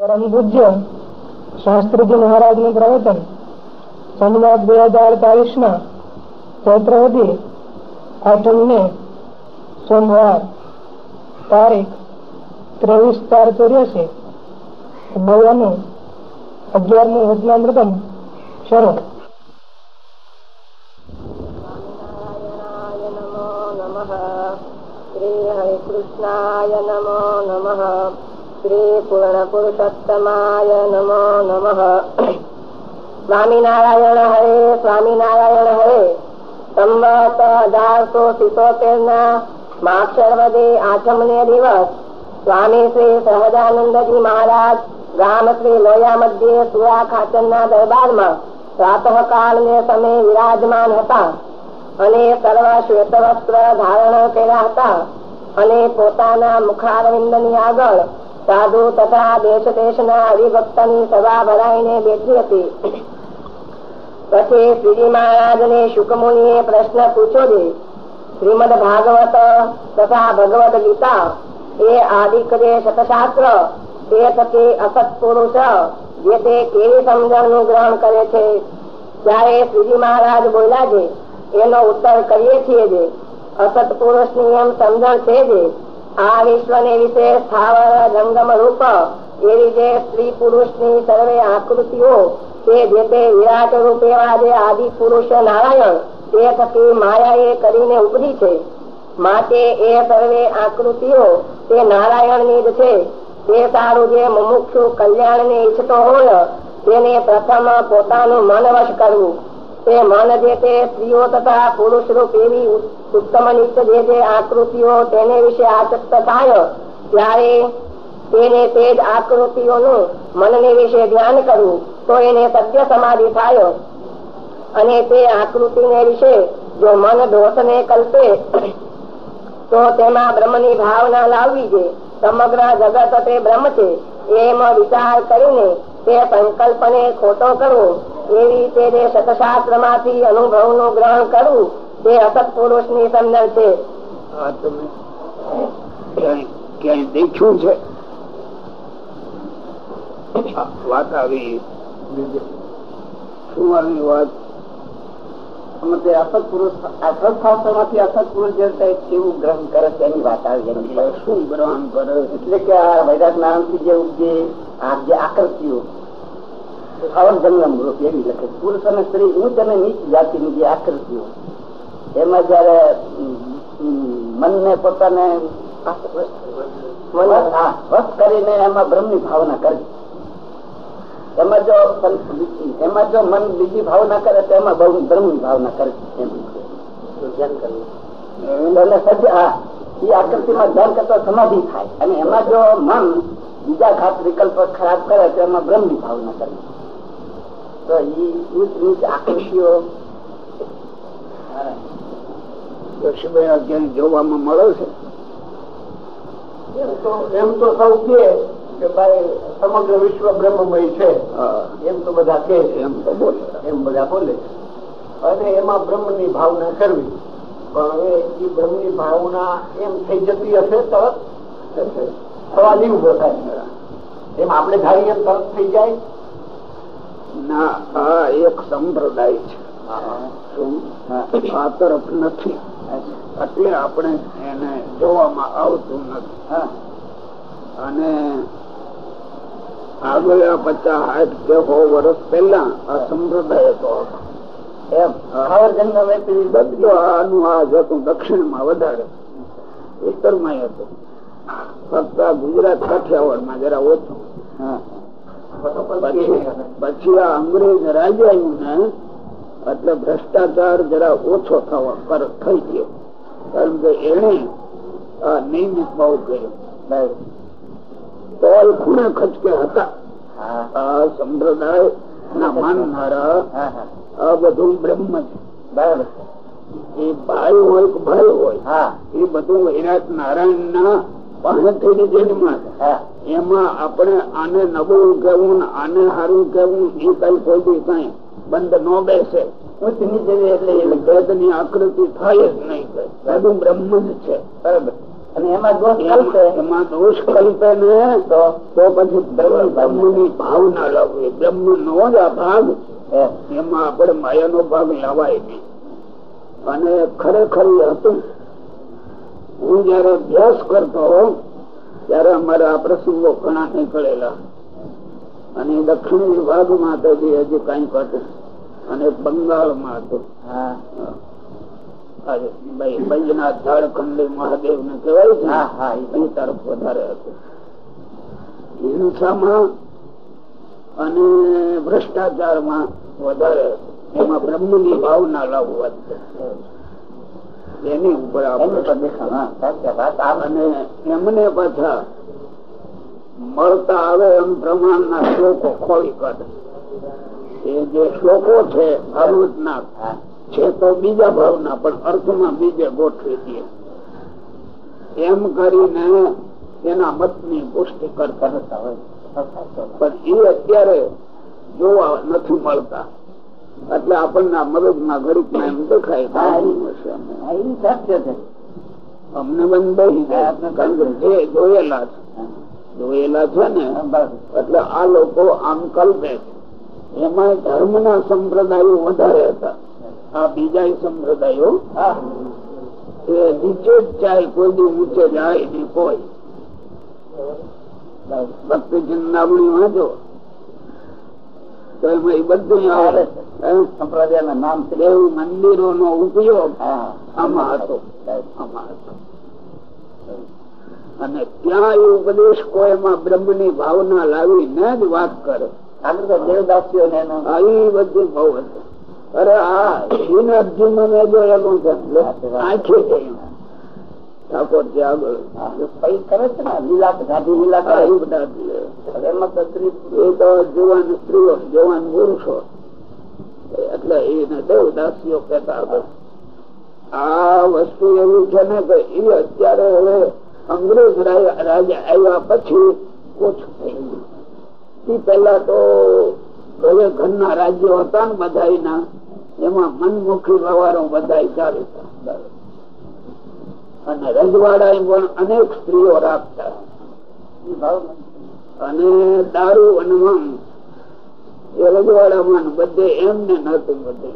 પરમ પૂજ્ય શાસ્ત્રીજી મહારાજનું પ્રવચન. સોમનાથ બે હજાર ચાલીસ ના ચૈત્રવદી આઠમ ને સોમવાર તારીખ ત્રેવીસ ચાર ચોર્યાસી નવ્યાનું અગિયારમું વચનામૃતમ શરૂ શ્રી હરિકૃષ્ણાય નમો નમઃ. શ્રી પૂર્ણ પુરુષોત્તમાય નમો નમઃ સ્વામિનારાયણ હરે સ્વામિનારાયણ હરે સંવત અઢારસો સિત્તોતેર ના માક્ષરવદે આઠમને દિવસ સ્વામી શ્રી સહજાનંદજી મહારાજ ગામ શ્રી લોયા મધ્યે સુરા ખાચર ના દરબારમાં પ્રાતઃકાળ ને સમય વિરાજમાન હતા। અને સર્વ શ્વેત વસ્ત્ર ધારણ કર્યા હતા। અને પોતાના મુખારવિંદની આગળ સાધુ તથા દેશ દેશ ના હરિભક્તની સભા ભરાઈને બેઠી હતી પછી શ્રીજી મહારાજ ને શુકમુનિ એ પ્રશ્ન પૂછ્યો છે શ્રીમદ ભાગવત તથા ભગવદ ગીતા એ આદિકરે શતશાસ્ત્ર તે થકી અસત પુરુષ જે તે કેવી સમજણનું ગ્રહણ કરે છે ત્યારે શ્રીજી મહારાજ બોલ્યા છે એનો ઉત્તર કરીએ છીએ જે અસત પુરુષની એમ સમજણ છે જે આ વિશ્વ ને વિશે સ્થાવર જંગમ રૂપ એવી જે સ્ત્રી પુરુષની સર્વે આકૃતિઓ, તે જે તે વિરાટ રૂપ એવા જે આદિ પુરુષ નારાયણ, તે થકી માયા એ કરીને ઉપજી છે. માટે એ સર્વે આકૃતિઓ, તે નારાયણની જ છે. તે સારું જે મુમુક્ષુ કલ્યાણ ને ઈચ્છતો હોય, તેને પ્રથમ પોતાનું મન વશ કરવું. તે મન જે તે સ્ત્રીઓ તથા પુરુષ રૂપ એવી ઉત્તમ નિત્ય જે જે આકૃતિઓ તેને વિશે આસક્ત થાય ત્યારે તેને તે જ આકૃતિઓનું મનને વિશે ધ્યાન કરવું, તો એને સત્ય સમાધિ થાય. અને તે આકૃતિને વિશે જો મન દોષ ને કલ્પે, તો તેમાં બ્રહ્મની ભાવના લાવવી જે સમગ્ર જગત તે બ્રહ્મ છે. એમ વિચાર કરીને તે સંકલ્પ ને ખોટો કરવો. એવી રીતે સતશાસ્ત્રમાંથી અનુભવનું ગ્રહણ કરવું તે અસત પુરુષની સમજણ છે. આવી. વાત. અસત પુરુષ અસતમાંથી અસત પુરુષ જે ગ્રહણ કરે છે, એની શું ગ્રહણ કરે? એટલે કે આ વૈરાગ નારાયણથી જે આ જે આકૃતિઓ ખાવન જંગમ રૂપ એવી લખે. પુરુષ અને સ્ત્રી ઉચ્ચ અને નીચ જાતિની જે આકૃતિઓ એમાં જયારે મનને પોતાને વસ્ત કરીને એમાં બ્રહ્મ ભાવના કરી. એમાં જો એમાં જો મન બીજી ભાવના કરે તો એમાં બ્રહ્મની ભાવના કરે એમ. ધ્યાન કરવું એ આકૃતિમાં ધ્યાન કરતા સમાધિ થાય. અને એમાં જો મન બીજા ખાસ વિકલ્પ ખરાબ કરે તો એમાં બ્રહ્મની ભાવના કરે. તો ઈ ઉચ્ચ આકૃતિઓ ઋષિભાઈ અત્યારે જોવામાં મળે છે. એમ તો સૌ કે ભાઈ સમગ્ર વિશ્વ બ્રહ્મમય છે. એમ તો બધા કે એમ તો બોલે. એમ બધા બોલે અને એમાં બ્રહ્મની ભાવના કરવી. પણ હવે એ બ્રહ્મની ભાવના એમ થઈ જતી હશે તરત સવાલ ઊભો થાય. એમ આપણે ધારીએ તરત થઈ જાય. ના આ એક સંપ્રદાય છે. આ તરફ નથી. એટલે આપણે એને જોવામાં આવતું નથી. અને આગળ પચાસ સાઠ કે સો વર્ષ પહેલા આ સંપ્રદાય હતો. બધું આનું આ જતું દક્ષિણમાં વધારે. ઉત્તરમાં હતું. ફક્ત ગુજરાત કાઠિયાવાડમાં જરા ઓછું. પછી આ અંગ્રેજ રાજ આવ્યું ને એટલે ભ્રષ્ટાચાર જરા ઓછો થવા પર થઈ ગયો. કારણ કે એને આ નિયમિત બહુ કર્યો. ખૂણે ખચકે હતા. આ સંપ્રદાય ના માનનારા આ બધું બ્રહ્મ છે. બરાબર. એ ભાઈ હોય કે ભાઈ હોય એ બધું વિરાટ નારાયણ ના એમાં આપણે આને નબળું કેવું આને સારું કેવું એ કઈ કોઈ બી કઈ બંધ ન બેસે. ઉચ્ચ નીચે એટલે ભેદની આકૃતિ થાય જ નહીં. બધું બ્રહ્મ જ છે. બરાબર. અને એમાં દોષ કલ્પે એમાં દોષ કલ્પે ને તો? પછી બ્રહ્મની ભાવના લાવવી. બ્રહ્મ નો જ આ ભાગ એમાં આપણે માયા નો ભાગ લાવાય નહીં. અને ખરેખર હતું. હું જયારે અભ્યાસ કરતો ત્યારે અમારા આ પ્રસંગો ઘણા નીકળેલા. અને દક્ષિણ વિભાગમાં તો જે હજી કંઈક હતું અને બંગાળમાં હતું બૈજનાથ ઝાડખંડી મહાદેવ ને કહેવાય છે એ. તરફ વધારે હતું. હિંસામાં અને ભ્રષ્ટાચારમાં વધારે એમાં બ્રહ્મની ભાવના લાવવા એની ઉપર એમને પાછા મળતા આવે એમ પ્રમાણના શ્લોકો ખોલી કાઢે. એ જે શ્લોકો છે ભાગવત ના છે તો બીજા ભાવના પણ અર્થમાં બીજે ગોઠવી દે. એમ કરીને એના મતની પુષ્ટિ કરતા પણ એ અત્યારે જોવા નથી મળતા. એટલે આપણને મગજમાં ઘડીકમાં એમ દેખાય અમને. બંધ જે જોયેલા છે જોયેલા છે ને એટલે આ લોકો આમ કલ્પે છે. એમાં ધર્મ ના સંપ્રદાયો વધારે હતા. આ બીજા સંપ્રદાયો એ નીચે જ જાય કોઈ દી ઊંચે જાય નહીં કોઈ. ભક્તિ ચિંતામણી વાંચો. એ બધું આવે. સંપ્રદાય નામ દેવ મંદિરો નો ઉપયોગ આમાં હતો. આમાં હતો. અને ત્યાં એ ઉપદેશ કોઈ એમાં બ્રહ્મની ભાવના લાવી ને જ વાત કરે. આગળ તો દેવદાસીઓ ને આ એ બધું બહુ હતું. અરે આ અર્જુન જોયેલું છે. આંખે જોયું ઠાકોર છે આગળ કઈ કરે છે ને લીલા ગાંધી લીલા કરે આ બધા એમાં તો સ્ત્રી તો જવાન સ્ત્રીઓ જવાન પુરુષો. એટલે એને દેવદાસીઓ કહેતા હતા. આ વસ્તુ એવી છે ને કે એ અત્યારે હવે અંગ્રેજ રાજા આવ્યા પછી ઓછું થઈ ગયું. એ પેલા તો હવે ઘરના રાજ્યો હતા ને બધા એમાં મનમુખી વ્યવહારો બધા ચાલુ અને રજવાડા પણ અનેક સ્ત્રીઓ રાખતા. અને દારૂ અને મન એ રજવાડામાં બધે એમને નતું બધે.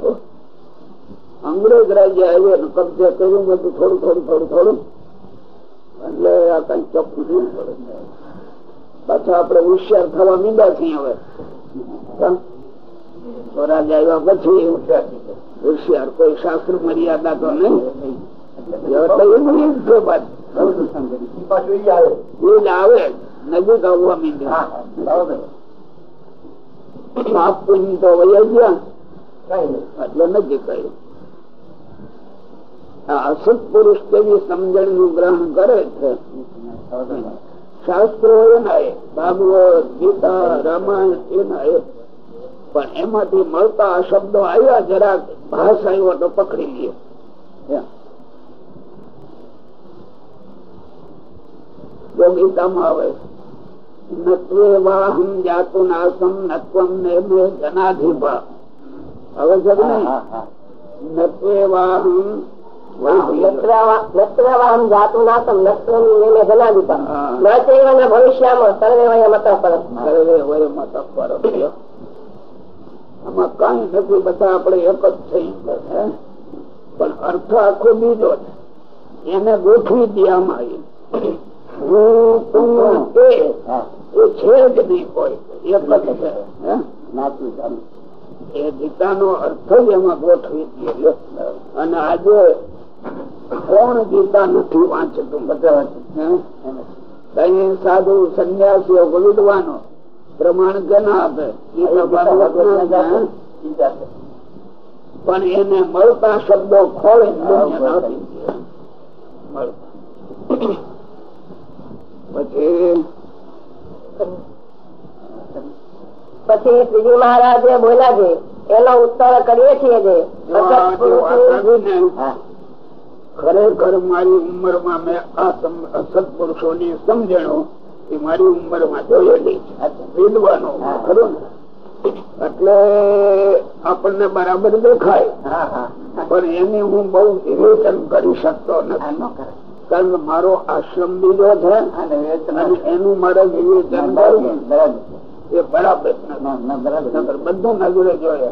અંગ્રેજ રાજ્ય આવ્યો કબજે કર્યું, બધું થોડું થોડું થોડું થોડું. એટલે આ કઈ ચોખ્ખું નહીં પડે. પાછા આપડે હોશિયાર થવા મીંડા છીએ હવે? સ્વરાજ આવ્યા પછી હોશિયાર કોઈ શાસ્ત્ર મર્યાદા તો નહીં. આવે મીંડ્યા તો વયા ગયા. એટલે અસત પુરુષ તેની સમજણનું ગ્રહણ કરે છે? શાસ્ત્રો એના એ ભાગવત ગીતા રામાયણ એના એ પણ એમાંથી મળતા શબ્દો આવ્યા જરાક ભાષ આવ્યો તો પકડી લે ગીતામાં આવે નત્વે વાહમ જાતુ નાસમ નત્વમ ને જનાધિપા હવે છે કે નહીં નત્વે વાહમ આમાં કઈ નથી બધા આપડે એક જ થઈ પણ અર્થ આખો બીજો છે એને ગોઠવી દે આમાં એ છે જ નહીં કોઈ એક એ ગીતા અર્થ એમાં ગોઠવી અને આજે કોણ ગીતા નથી વાંચતું બધા સાધુ સંન્યાસીઓ વિદ્વાનો પ્રમાણ કેના આપે પણ એને મળતા. શબ્દો ખોળે પછી પછી શ્રીજી મહારાજ બોલ્યા છે એનો ઉત્તર કરીએ છીએ જે. ખરેખર મારી ઉંમરમાં મેં આ સત્પુરુષો ની સમજણો એ મારી ઉંમરમાં જોયેલી વિદવાનો વિદ્વાનો ખરું એટલે આપણને બરાબર દેખાય. પણ એની હું બહુ વિવેચન કરી શકતો નથી. કારણ કે મારો આશ્રમ બીજો છે અને એનું મારે વિવેચન કરવું એ બરાબર. બરાબર. બધું નજરે જોઈએ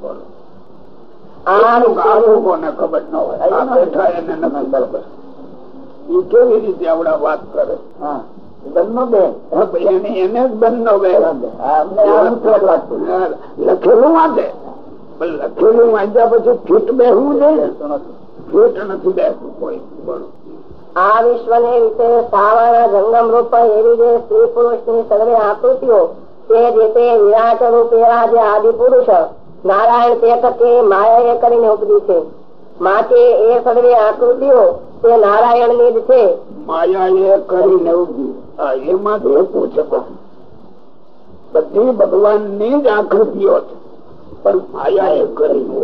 બોલો. ખબર ન હોય. બેઠા એને નથી ખબર. એ કેવી રીતે આવડા વાત કરે? હા. હા, હા, લખેલું વાંચે. લખેલું વાંચ્યા પછી ફીટ બેસવું જોઈએ. ફીટ વિશ્વ ને વિશે સ્થાવર જંગમ રૂપ એવી જે સ્ત્રી પુરુષની સર્વે આકૃતિઓ તે રીતે વિરાટ રૂપ એવા જે આદિ પુરુષ નારાયણ તે તકે માયા એ કરીને ઉપજી છે માટે એ સર્વે આકૃતિઓ તે નારાયણની જ છે માયા એ કરીને ઉપજી એમાં હેતુ છે બધી ભગવાનની જ આકૃતિઓ છે પણ માયા એ કરીને.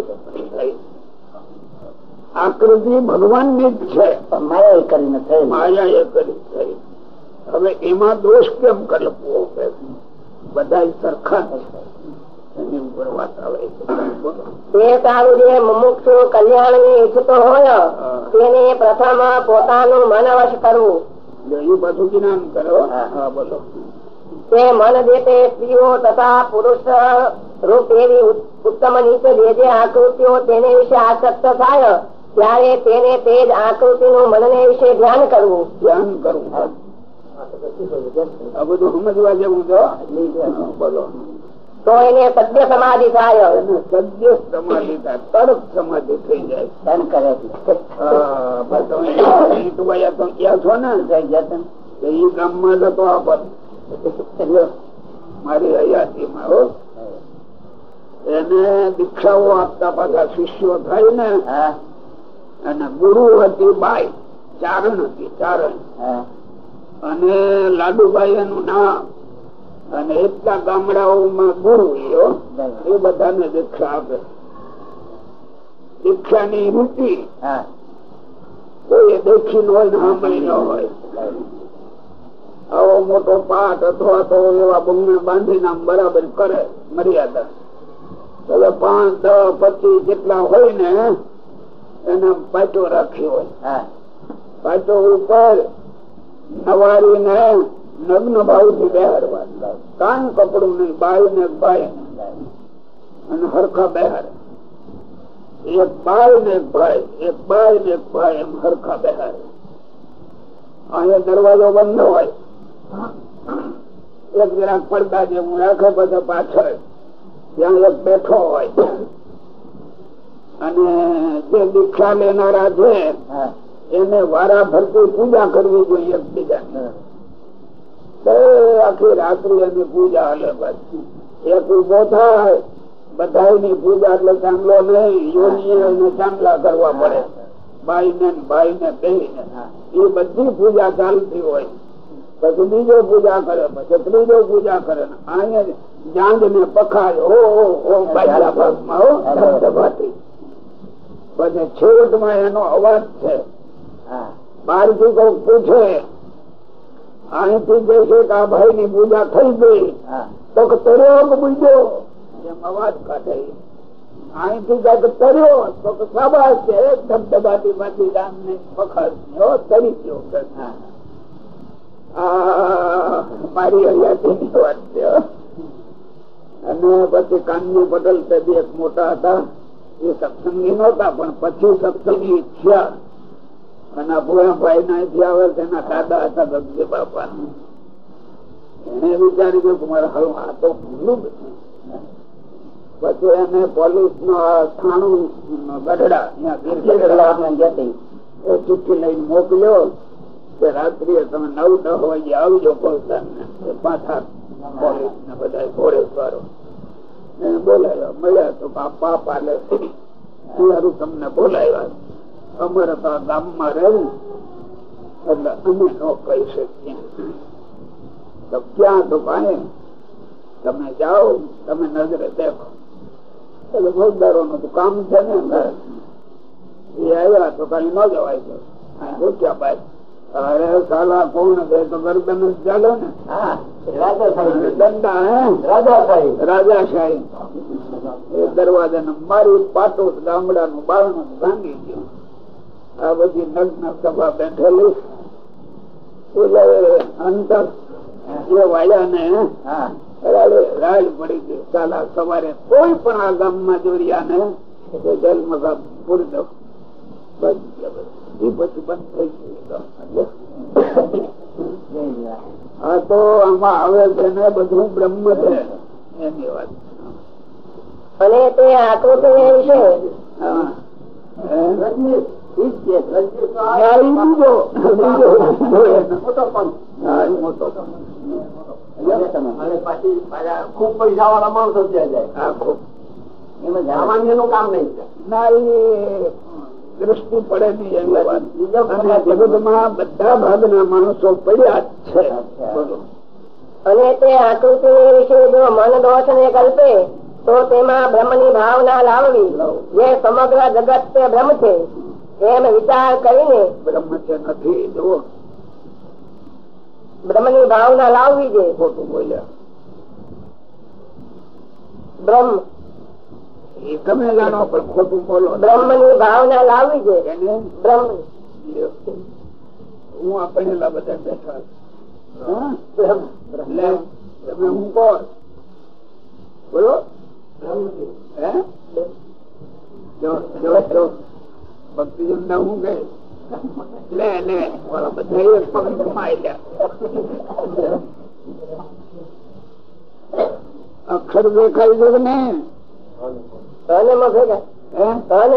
આકૃતિ ભગવાનની જ છે. માયા એ કરીને થઈ માયા એ કરી થઈ હવે એમાં દોષ કેમ કલ્પવો બધા સરખા પોતાનું કરવું. બધું જ્ઞાન કરો હા. બોલો. તે મન સ્ત્રીઓ તથા પુરુષ રૂપ એવી ઉત્તમ નીચે જે જે આકૃતિઓ તેને વિશે આસક્ત થાય ત્યારે તેને તે જ આકૃતિનું મનને વિશે ધ્યાન કરવું. ધ્યાન કરવું આ બધું સમજવા જેવું બોલો. તો એને સત્ય સમાધિ થાય. સદ્ય સમાધિ થાય તરત સમાધિ થઈ જાય. ધ્યાન કરે તમે તો ક્યાં છો ને? ગામમાં જતો આપણ મારી હયાતીમાં હો. એને દીક્ષાઓ આપતા પાછા શિષ્યો થાય ને હા. અને ગુરુ હતી બાઈ ચારણ હતી ચારણ. અને લાડુભાઈ એનું નામ. અને એટલા ગામડાઓમાં ગુરુ એ બધાને દીક્ષા આપે. દીક્ષાની રૂચિ કોઈ દેખી ન હોય ને સાંભળી ન હોય. આવો મોટો પાઠ અથવા તો એવા બંગણ બાંધીને આમ બરાબર કરે મર્યાદા. હવે પાંચ દસ પચીસ જેટલા હોય ને એને પાટો રાખ્યો હોય. પાટો ઉપર નવારી ને નગ્ન ભાવથી બેહારવા કાન કપડું નહીં બાય ને ભાઈ અને હરખા બેહાર. એક બાય ને ભાઈ એક બાય ને ભાઈ એમ હરખા બેહાર. અહીંયા દરવાજો બંધ હોય. એક જરાક પડદા જેવું રાખે બધા પાછળ ત્યાં એક બેઠો હોય. અને જે દીક્ષા લેનારા છે એને વારા ફરતી પૂજા કરવી જોઈએ આખી રાત્રિ એની પૂજા હલે પાછી. એક ઊભો થાય બધાની પૂજા એટલે ચાંદલો નહીં એને ચાંદલા કરવા પડે. ભાઈ ને ભાઈ ને બેહી એ બધી પૂજા ચાલતી હોય. પછી બીજો પૂજા કરે પછી ત્રીજો પૂજા કરે. ને અહીંયા જાંગ ને પખાય હો હો ભાઈ ભાગમાં હો પછી છેવટમાં એનો અવાજ છે. હા બહારથી કોઈ પૂછે, અહીંથી કહે છે કે આ ભાઈ ની પૂજા થઈ ગઈ, તો તર્યો કે અવાજ કાઢે. અહીંથી કંઈક તર્યો, તો કે છે. ધબધબાટી માંથી રામ ને પખાડ તરી ગયો મારી હરિયાતી વાત છે. અને પછી કાનજી પટેલ તે એક મોટા હતા. એ સત્સંગી નહોતા, પણ પછી સત્સંગી થયા. અને ભોયાભાઈ ના અહીંથી આવે દાદા હતા ગગજી બાપા એને વિચાર્યું કે મારે હવે આ તો ભૂલું જ પછી એને પોલીસ નો થાણું ગઢડા. એ ચિઠ્ઠી લઈને મોકલ્યો કે રાત્રિએ તમે નવ, દસ વાગે આવજો કોલસાન પાછા પોલીસ ને બધા ઘોડે વાળો એને બોલાવ્યા. ગામમાં રહેવું. એટલે અમે ન કહી શકીએ. તો ક્યાં તો ભાઈ તમે જાઓ, તમે નજરે દેખો. એટલે ફોજદારો નું કામ છે ને એ આવ્યા તો કઈ ન જવાય. તો પૂછ્યા ભાઈ અરે સાલા કોણ છે? તો ગરદન જ ચાલે ને. દંડા હે? રાજાશાહી. એ દરવાજા ને પાટો ગામડા નું બારણું ભાંગી ગયું. આ બધી નગ્ન સભા બેઠેલી. અંતર એ વાળ્યા ને રાડ પડી ગઈ. ચાલા સવારે કોઈ પણ આ ગામમાં જોરિયા ને જન્મ પૂરી દો પછી બંધ થઈ ગયું આ તો આમાં આવે છે બધું બ્રહ્મ છે. એની વાત અને તે આકૃતિ વિશે હા. પૈસા વાળા માણસો ત્યાં જાય. એમાં સામાન્યનું કામ નહીં ના એ દ્રષ્ટિ પડે નહીં અને જગતમાં બધા ભાગના માણસો પડ્યા જ છે. અને તે આકૃતિ વિશે જો મન દોષ ને કલ્પે તો તેમાં બ્રહ્મની ભાવના લાવવી જે સમગ્ર જગત તે બ્રહ્મ છે એમ વિચાર કરીને બ્રહ્મ છે નથી જુઓ. બ્રહ્મની ભાવના લાવવી છે. ખોટું બોલ્યા. બ્રહ્મ તમે જાણો પણ ખોટું બોલો બ્રહ્મની ભાવના લાવવી છે. બ્રહ્મ હું આપણે બધા બેઠા તમે હું કહો બોલો. ભક્તિજન જો જો જો. ભક્તિ ના હું કઈ લે લે. બધા એક પગ કમાઈ લે. અક્ષર દેખાય છે કે નહીં? અને અને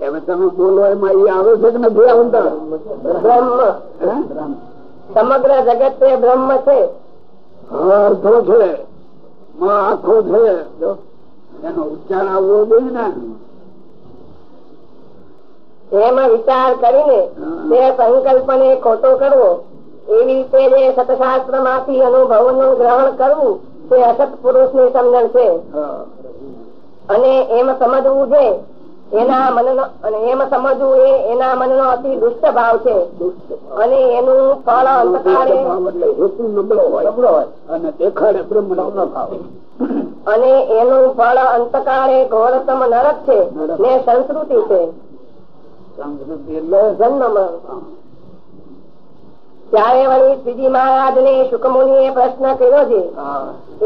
એમાં તમે બોલો એમાં એ આવે છે કે નથી આવતા? બ્રહ્મ. સમગ્ર જગત તે બ્રહ્મ છે. અર્થો છે. માં આખો છે. એનો ઉચ્ચાર આવવો જોઈએ ને. એમાં વિચાર કરીને તે સંકલ્પ ને ખોટો કરવો એવી રીતે જે સતશાસ્ત્રમાંથી અનુભવનું ગ્રહણ કરવું તે અસત પુરુષની સમજણ છે. અને એમ સમજવું છે એના મનનો અને એમ સમજવું એ એના મનનો અતિ દુષ્ટ ભાવ છે. અને એનું ફળ અંતકાળે અને દેખાડે બ્રહ્મ ભાવ અને એનું ફળ અંતકાળે ઘોરતમ નરક છે ને સંસ્કૃતિ છે. સંસ્કૃતિ એટલે જન્મ. ત્યારે વળી શ્રીજી મહારાજ ને શુકમુનિ એ પ્રશ્ન કર્યો છે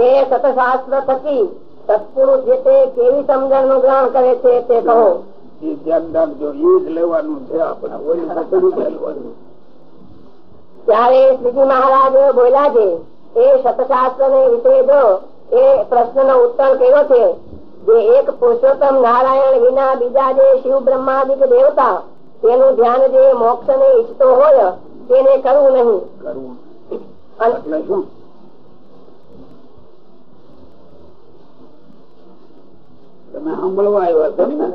એ સતશાસ્ત્ર થકી સત્પુરુષ જે તે કેવી સમજણનું ગ્રહણ કરે છે તે કહો. એ ધ્યાન રાખજો એ જ લેવાનું છે આપણે ઓલી પકડી લેવાનું. ત્યારે શ્રીજી મહારાજ બોલ્યા છે એ સતશાસ્ત્ર ને વિશે જો એ પ્રશ્ન નો ઉત્તર કર્યો છે? જે એક પુરુષોત્તમ નારાયણ વિના બીજા જે શિવ બ્રહ્માદિક દેવતા તેનું ધ્યાન જે મોક્ષ ને ઈચ્છતો હોય તેને કરવું નહીં. કરવું. એટલે શું? તમે સાંભળવા આવ્યા છો ને?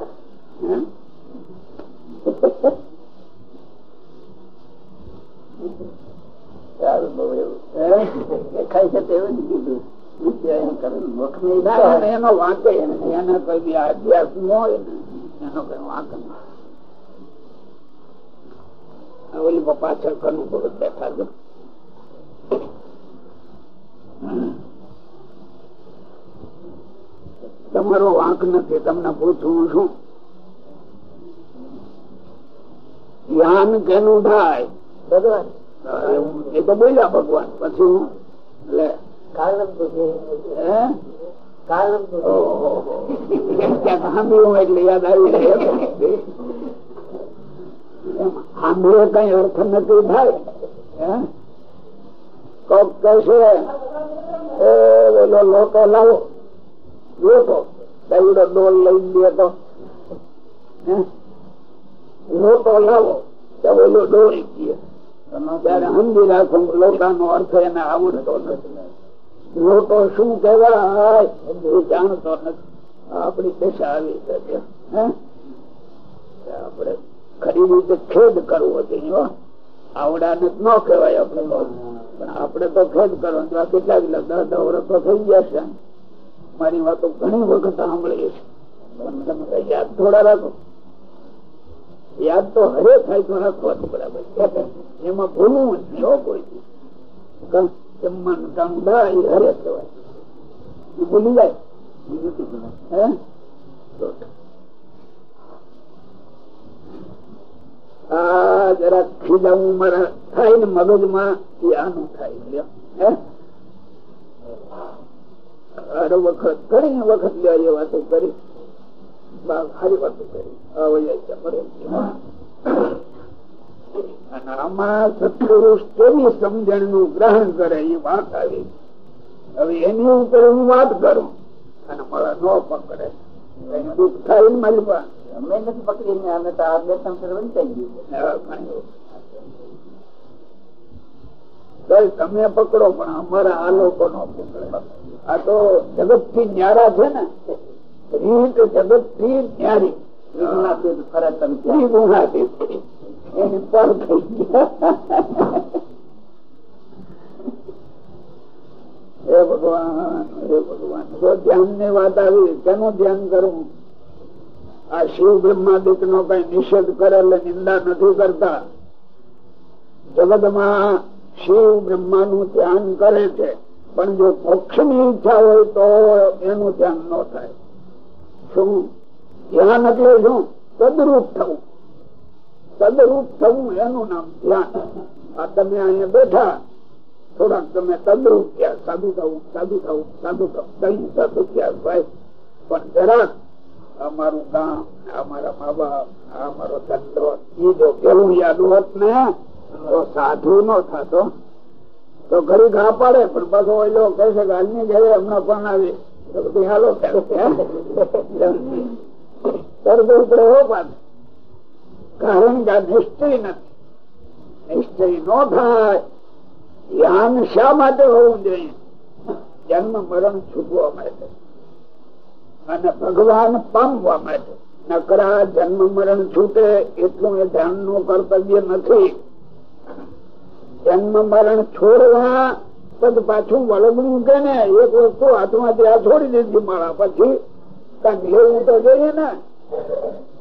સારું બહુ એવું. દેખાય છે તેવું જ કીધું. એનો વાંક એને કોઈ અભ્યાસ ન હોય એનો કઈ વાંક ન ઓલી પાછળ કરવું પડે બેઠા છો તમારો વાંક નથી તમને પૂછવું શું ધ્યાન કેનું થાય? ભગવાન. એ તો બોલ્યા ભગવાન પછી હું? લે કારણ સાંભળ્યું એટલે યાદ આવી એમ કઈ અર્થ નથી થાય. હે? કોક કહેશે એ પેલો લોટો લાવો. લોટો દવડો ડોલ લઈ દે તો લોટો લાવો તો પેલો ડોળી દે ત્યારે સમજી રાખો લોટા નો અર્થ એને આવડતો નથી લોટો શું કેવાય એ જાણતો નથી આપણી દશા આવી હે? આપણે ખરી રીતે ખેદ કરવો જોઈએ. આવડાને ન કહેવાય આપણે. પણ આપણે તો ખેદ કરો જો આ દવરો તો થઈ ગયા છે મારી વાતો ઘણી વખત સાંભળી છે. યાદ થોડા રાખો. યાદ તો હરે થાય તો રાખવાનું બરાબર એમાં ભૂલવું જો કોઈ આ જરા મારા થાય ને મગજમાં એ થાય. હે? હર વખત ઘણી વખત લે વાતો કરી. સારી વાતો કરી. અને આમાં સત્પુરુષ કેવી સમજણનું ગ્રહણ કરે એ વાત આવી. હવે એની ઉપર હું વાત કરું. અને મારા ન પકડે. દુઃખ થાય ને મારી અમે નથી પકડી અમે તો આ બે ત્રણ થઈ ગયું. તમે પકડો પણ અમારા આ લોકો નો પકડે. આ તો જગતથી ન્યારા છે ને. રીત જગતથી ન્યારી ધ્યાનની વાત આવી કેનું ધ્યાન કરવું? આ શિવ બ્રહ્માદિક નો કઈ નિષેધ કરેલ નિંદા નથી કરતા? જગતમાં શિવ બ્રહ્મા નું ધ્યાન કરે છે. પણ જો મોક્ષની ઈચ્છા હોય તો એનું ધ્યાન ન થાય. શું? ધ્યાન એટલે શું? તદરૂપ થવું. તદરૂપ થવું એનું નામ ધ્યાન. આ તમે અહીંયા બેઠા, થોડાક તમે તદરૂપ થયા. સાધુ થવું સાધુ થવું સાધુ થવું. કઈ સાધુ થયા ભાઈ. પણ જરાક અમારું ગામ અમારા મા બાપ અમારો ધંધો એ જો પેલું યાદ હોત ને તો સાધુ નો થતો. તો ઘડી ઘા પાડે, પણ પાછો ઓઈલો કહે છે કે હાલની ઘરે હમણાં પણ આવી. કારણ કે નિશ્ચય નથી. નિશ્ચય નો થાય. શા માટે હોવું જોઈએ? જન્મ, મરણ છૂટવા માટે. અને ભગવાન પામવા માટે. નકરા જન્મ, મરણ છૂટે એટલું એ ધ્યાનનું કર્તવ્ય નથી. જન્મ મરણ છોડવા પછી પાછું વળગણું કે ને એક વસ્તુ હાથમાંથી આ છોડી દીધી મારા પછી. કંઈક લેવું તો જોઈએ ને.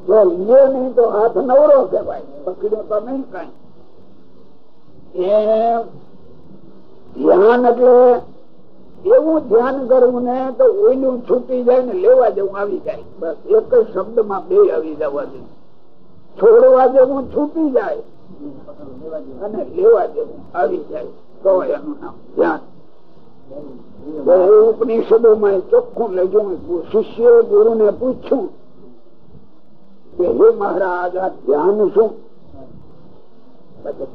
જો લે નહીં તો હાથ નવરો કહેવાય. પકડ્યો તો નહીં કઈ. એમ ધ્યાન એટલે એવું ધ્યાન કરવું ને તો ઓઈલું છૂટી જાય ને લેવા જવું આવી જાય. બસ એક જ શબ્દમાં બે આવી જવા જોઈએ છોડવા જેવું છૂટી જાય. અને લેવા દેવું આવી જાય. તો એનું નામ. ધ્યાન. ઉપનિષદો માં ચોખ્ખું લેજું શિષ્ય ગુરુ ને પૂછ્યું કે હે મહારાજ આ ધ્યાન શું?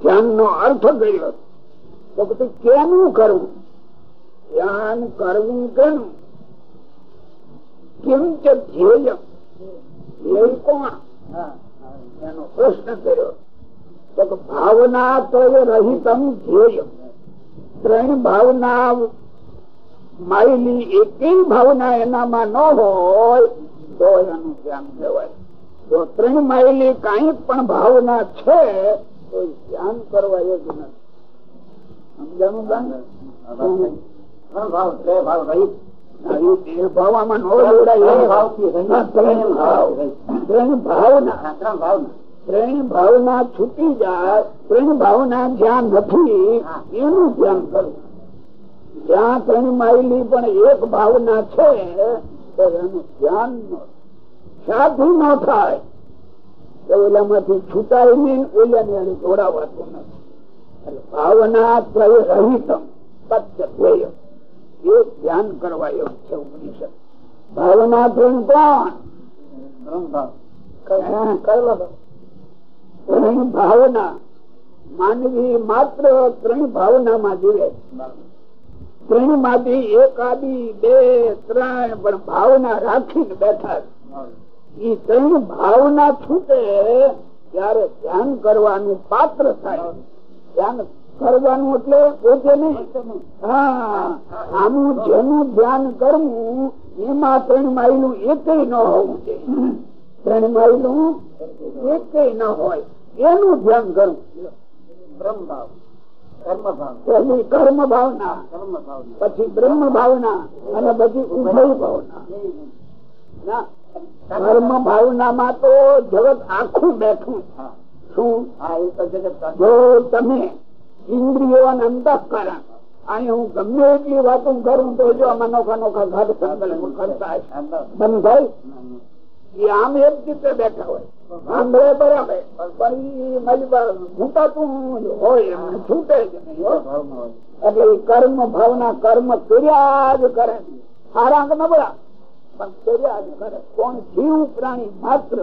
ધ્યાન નો અર્થ કર્યો. તો પછી કેનું કરવું? ધ્યાન કરવું કેનું? કેમ કે ધ્યેય? ધ્યેય કોણ? એનો પ્રશ્ન કર્યો. ભાવના તો રહિતમ ધ્યેય ત્રણ ભાવના માયલી એકેય ભાવના એનામાં ન હોય તો એનું ધ્યાન કહેવાય જો ત્રણ માયલી કઈ પણ ભાવના છે તો ધ્યાન કરવા એ જ નથી ભાવના. ત્રણ ભાવના. છૂટી જાય, પ્રેમ ભાવના જ્યાં નથી, એનું ધ્યાન કરવું જ્યાં પ્રેમ માયલી પણ એક ભાવના છે, તો એનું ધ્યાન સાથી ન થાય, તો ઓલામાંથી છૂટાય નહીં ઓલાની એને જોડાવાતું નથી. ભાવના ત્રય રહિતમ ધ્યેય. એ ધ્યાન કરવા એવું છે ઉપનિષદ. ભાવના ત્રણ કોણ? ત્રણ ભાવના. માનવી માત્ર ત્રણ ભાવનામાં જીવે. ત્રણમાંથી એક આદિ, બે ત્રણ, પણ ભાવના રાખીને બેઠા એ ત્રણ ભાવના છૂટે ત્યારે ધ્યાન કરવાનું પાત્ર થાય. ધ્યાન કરવાનું એટલે પોતે નહીં. હા, આનું જેનું ધ્યાન કરવું, એમાં ત્રણ માઇલું એક ન હોવું જોઈએ. ત્રણ માઇલું એક ન હોય. એનું ધ્યાન કરવું બ્રહ્મ ભાવ પહેલી કર્મ ભાવના પછી બ્રહ્મ ભાવના અને પછી ઉભય ભાવના કર્મ ભાવના માં તો જગત આખું બેઠું શું? જો તમે ઇન્દ્રિયો અને અંતઃકરણ અહીં હું ગમે એટલી વાતો કરું તો જો આમાં નોખા નોખા ઘર સંકલન કરતા બંધ થાય? આમ એક રીતે બેઠા હોય. છૂટે કર્મ ભાવના કર્મ કર્યા કરે. સારા કે નબળા પણ કર્યા જ કરે. કોણ જીવ પ્રાણી માત્ર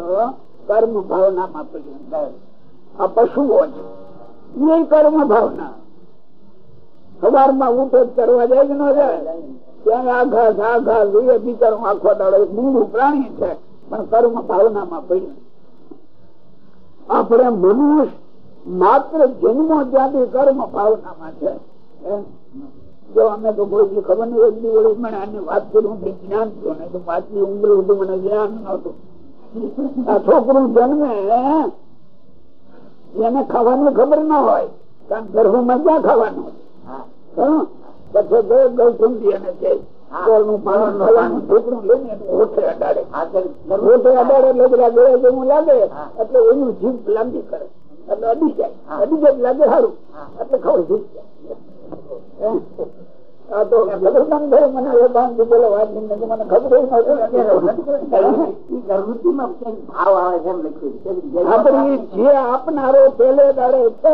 કર્મ ભાવનામાં પડ્યું આ પશુઓ છે. એ કર્મ ભાવના. સવારમાં ઉઠે કરવા જાય કે ન જાય. ત્યાં આઘા આઘાસ જોઈએ બિચારો આખો દાડો મૂંગું પ્રાણી છે. પણ કર્મ ભાવનામાં પડ્યું આપણે મનુષ્ય માત્ર જન્મો જ્યાંથી કર્મ ભાવનામાં છે. જો અમે તો કોઈ ખબર નહીં એક દી વળી મને આની વાત કરું જ્ઞાન થયું તો પાછલી ઉંમર હતું મને જ્ઞાન નતું છોકરું જન્મે એને ખાવાનું ખબર ના હોય, કારણ ગર્ભમાં ક્યાં ખાવાનું? પછી ગૌસુંદી એને કે ખાવાનું છોકરું લઈને હોઠે અડાડે. હોઠે અડાડે એટલે પેલા ગળે જેવું લાગે. એટલે એનું જીભ લાંબી કરે. એટલે અડી જાય. અડી જાય લાગે સારું એટલે ખબર જીભ જાય. આ તો જબરદસ્ત મને એ બાંધ દીધેલો વાત મને ખબર ભાવ આવે છે લખ્યું છે? જે આપનારો પેલે દાડે છે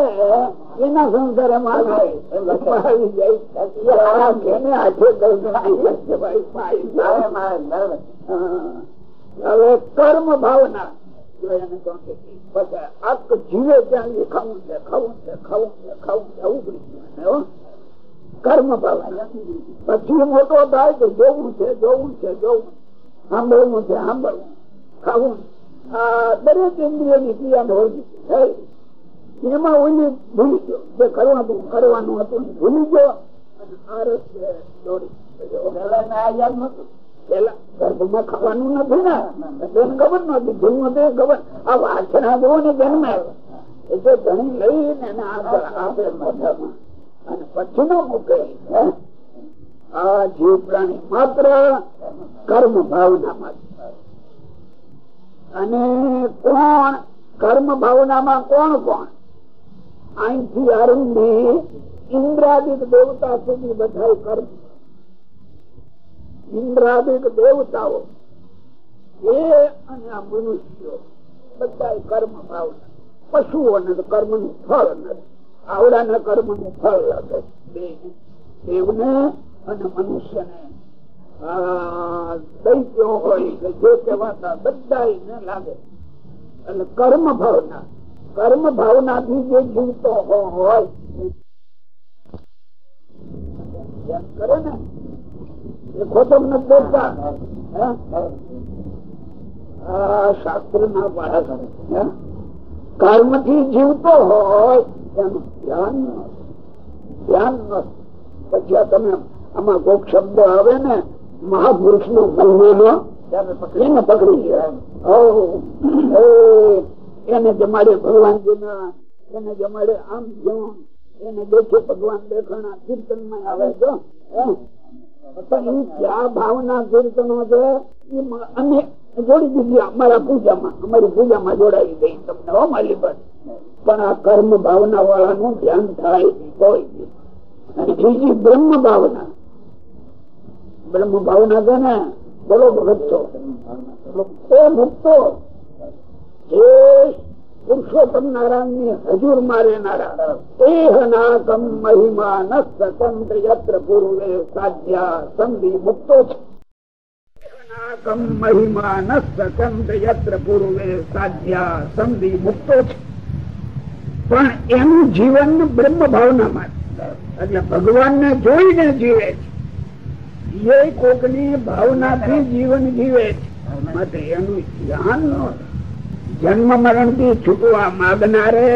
એના સંસારમાં આવી. જાય. કેને હાથે દર્શન છે ભાઈ પાઈ મારે મારે બરાબર હા. હવે કર્મ ભાવના. જીવે ત્યાં ખાવું છે ખાવું છે ખાવું છે ખાવું છે આવું. કર્મ ભાવ પછી મોટો થાય તો જોવું છે જોવું છે, જોવું. સાંભળવું છે, સાંભળવું. ખાવું. આ દરેક ઇન્દ્રિયની ક્રિયા હોય એમાં ઓલી ભૂલી ગયો. જે કરવાનું કરવાનું હતું ભૂલી ગયો. અને આ ને આ યાદ નતું પેલા ગર્ભમાં ખાવાનું નથી ને. એટલે ખબર નતી જન્મ તે ખબર. આ વાસણા ને આવ્યો એટલે ઘણી લઈને આપે મોઢામાં. અને પછી નો મૂકે આ જીવ પ્રાણી માત્ર કર્મ ભાવનામાં. અને કોણ કર્મ ભાવનામાં કોણ કોણ? અહીંથી આરંભી ઇન્દ્રાદિક દેવતા સુધી બધા કર્મ. ઇન્દ્રાદિક દેવતાઓ, એ અને આ મનુષ્યો બધા કર્મ ભાવના. પશુઓને તો કર્મનું ફળ નથી. આવડાના કર્મનું ફળ લાગે. દેવને અને મનુષ્યને. દૈત્યો હોય કે જે કહેવાતા બધા લાગે. એટલે કર્મ ભાવના કર્મ ભાવના થી જે જીવતો હોય કર્મથી જીવતો હોય એનું ધ્યાન ધ્યાન પછી આ તમે આમાં કોઈક શબ્દ આવે ને મહાપુરુષ નો મહિમાનો એને પકડી ગયા એને જમાડે ભગવાનજી ના એને જમાડે આમ જ્યો એને દેખે ભગવાન દેખાણા કીર્તનમાં આવે તો? પણ ઈ ક્યાં ભાવના કીર્તનો છે? એ અમે જોડી દીધી અમારા પૂજામાં. અમારી પૂજામાં જોડાવી ગઈ. તમને હો માલી પણ આ કર્મ ભાવના વાળાનું ધ્યાન થાય બીજી બ્રહ્મ ભાવના. બ્રહ્મ ભાવના છે ને બોલો ભગતો એ જે પુરુષોત્તમ નારાયણની હજુર મારે નારાયણ મહિમા ન સ્વતંત્ર યત્ર પૂર્વે સાધ્યા સંધિ મુક્તો છે. નાકમ મહિમા સ્વતંત્ર યત્ર પૂર્વે સાધ્યા સંધિ મુક્તો છે પણ એનું જીવન બ્રહ્મ ભાવનામાં. એટલે ભગવાન ને જોઈને જીવે છે એ કોકની ભાવનાથી જીવન જીવે છે માટે એનું ધ્યાન ન જન્મ મરણથી છૂટવા માગનારે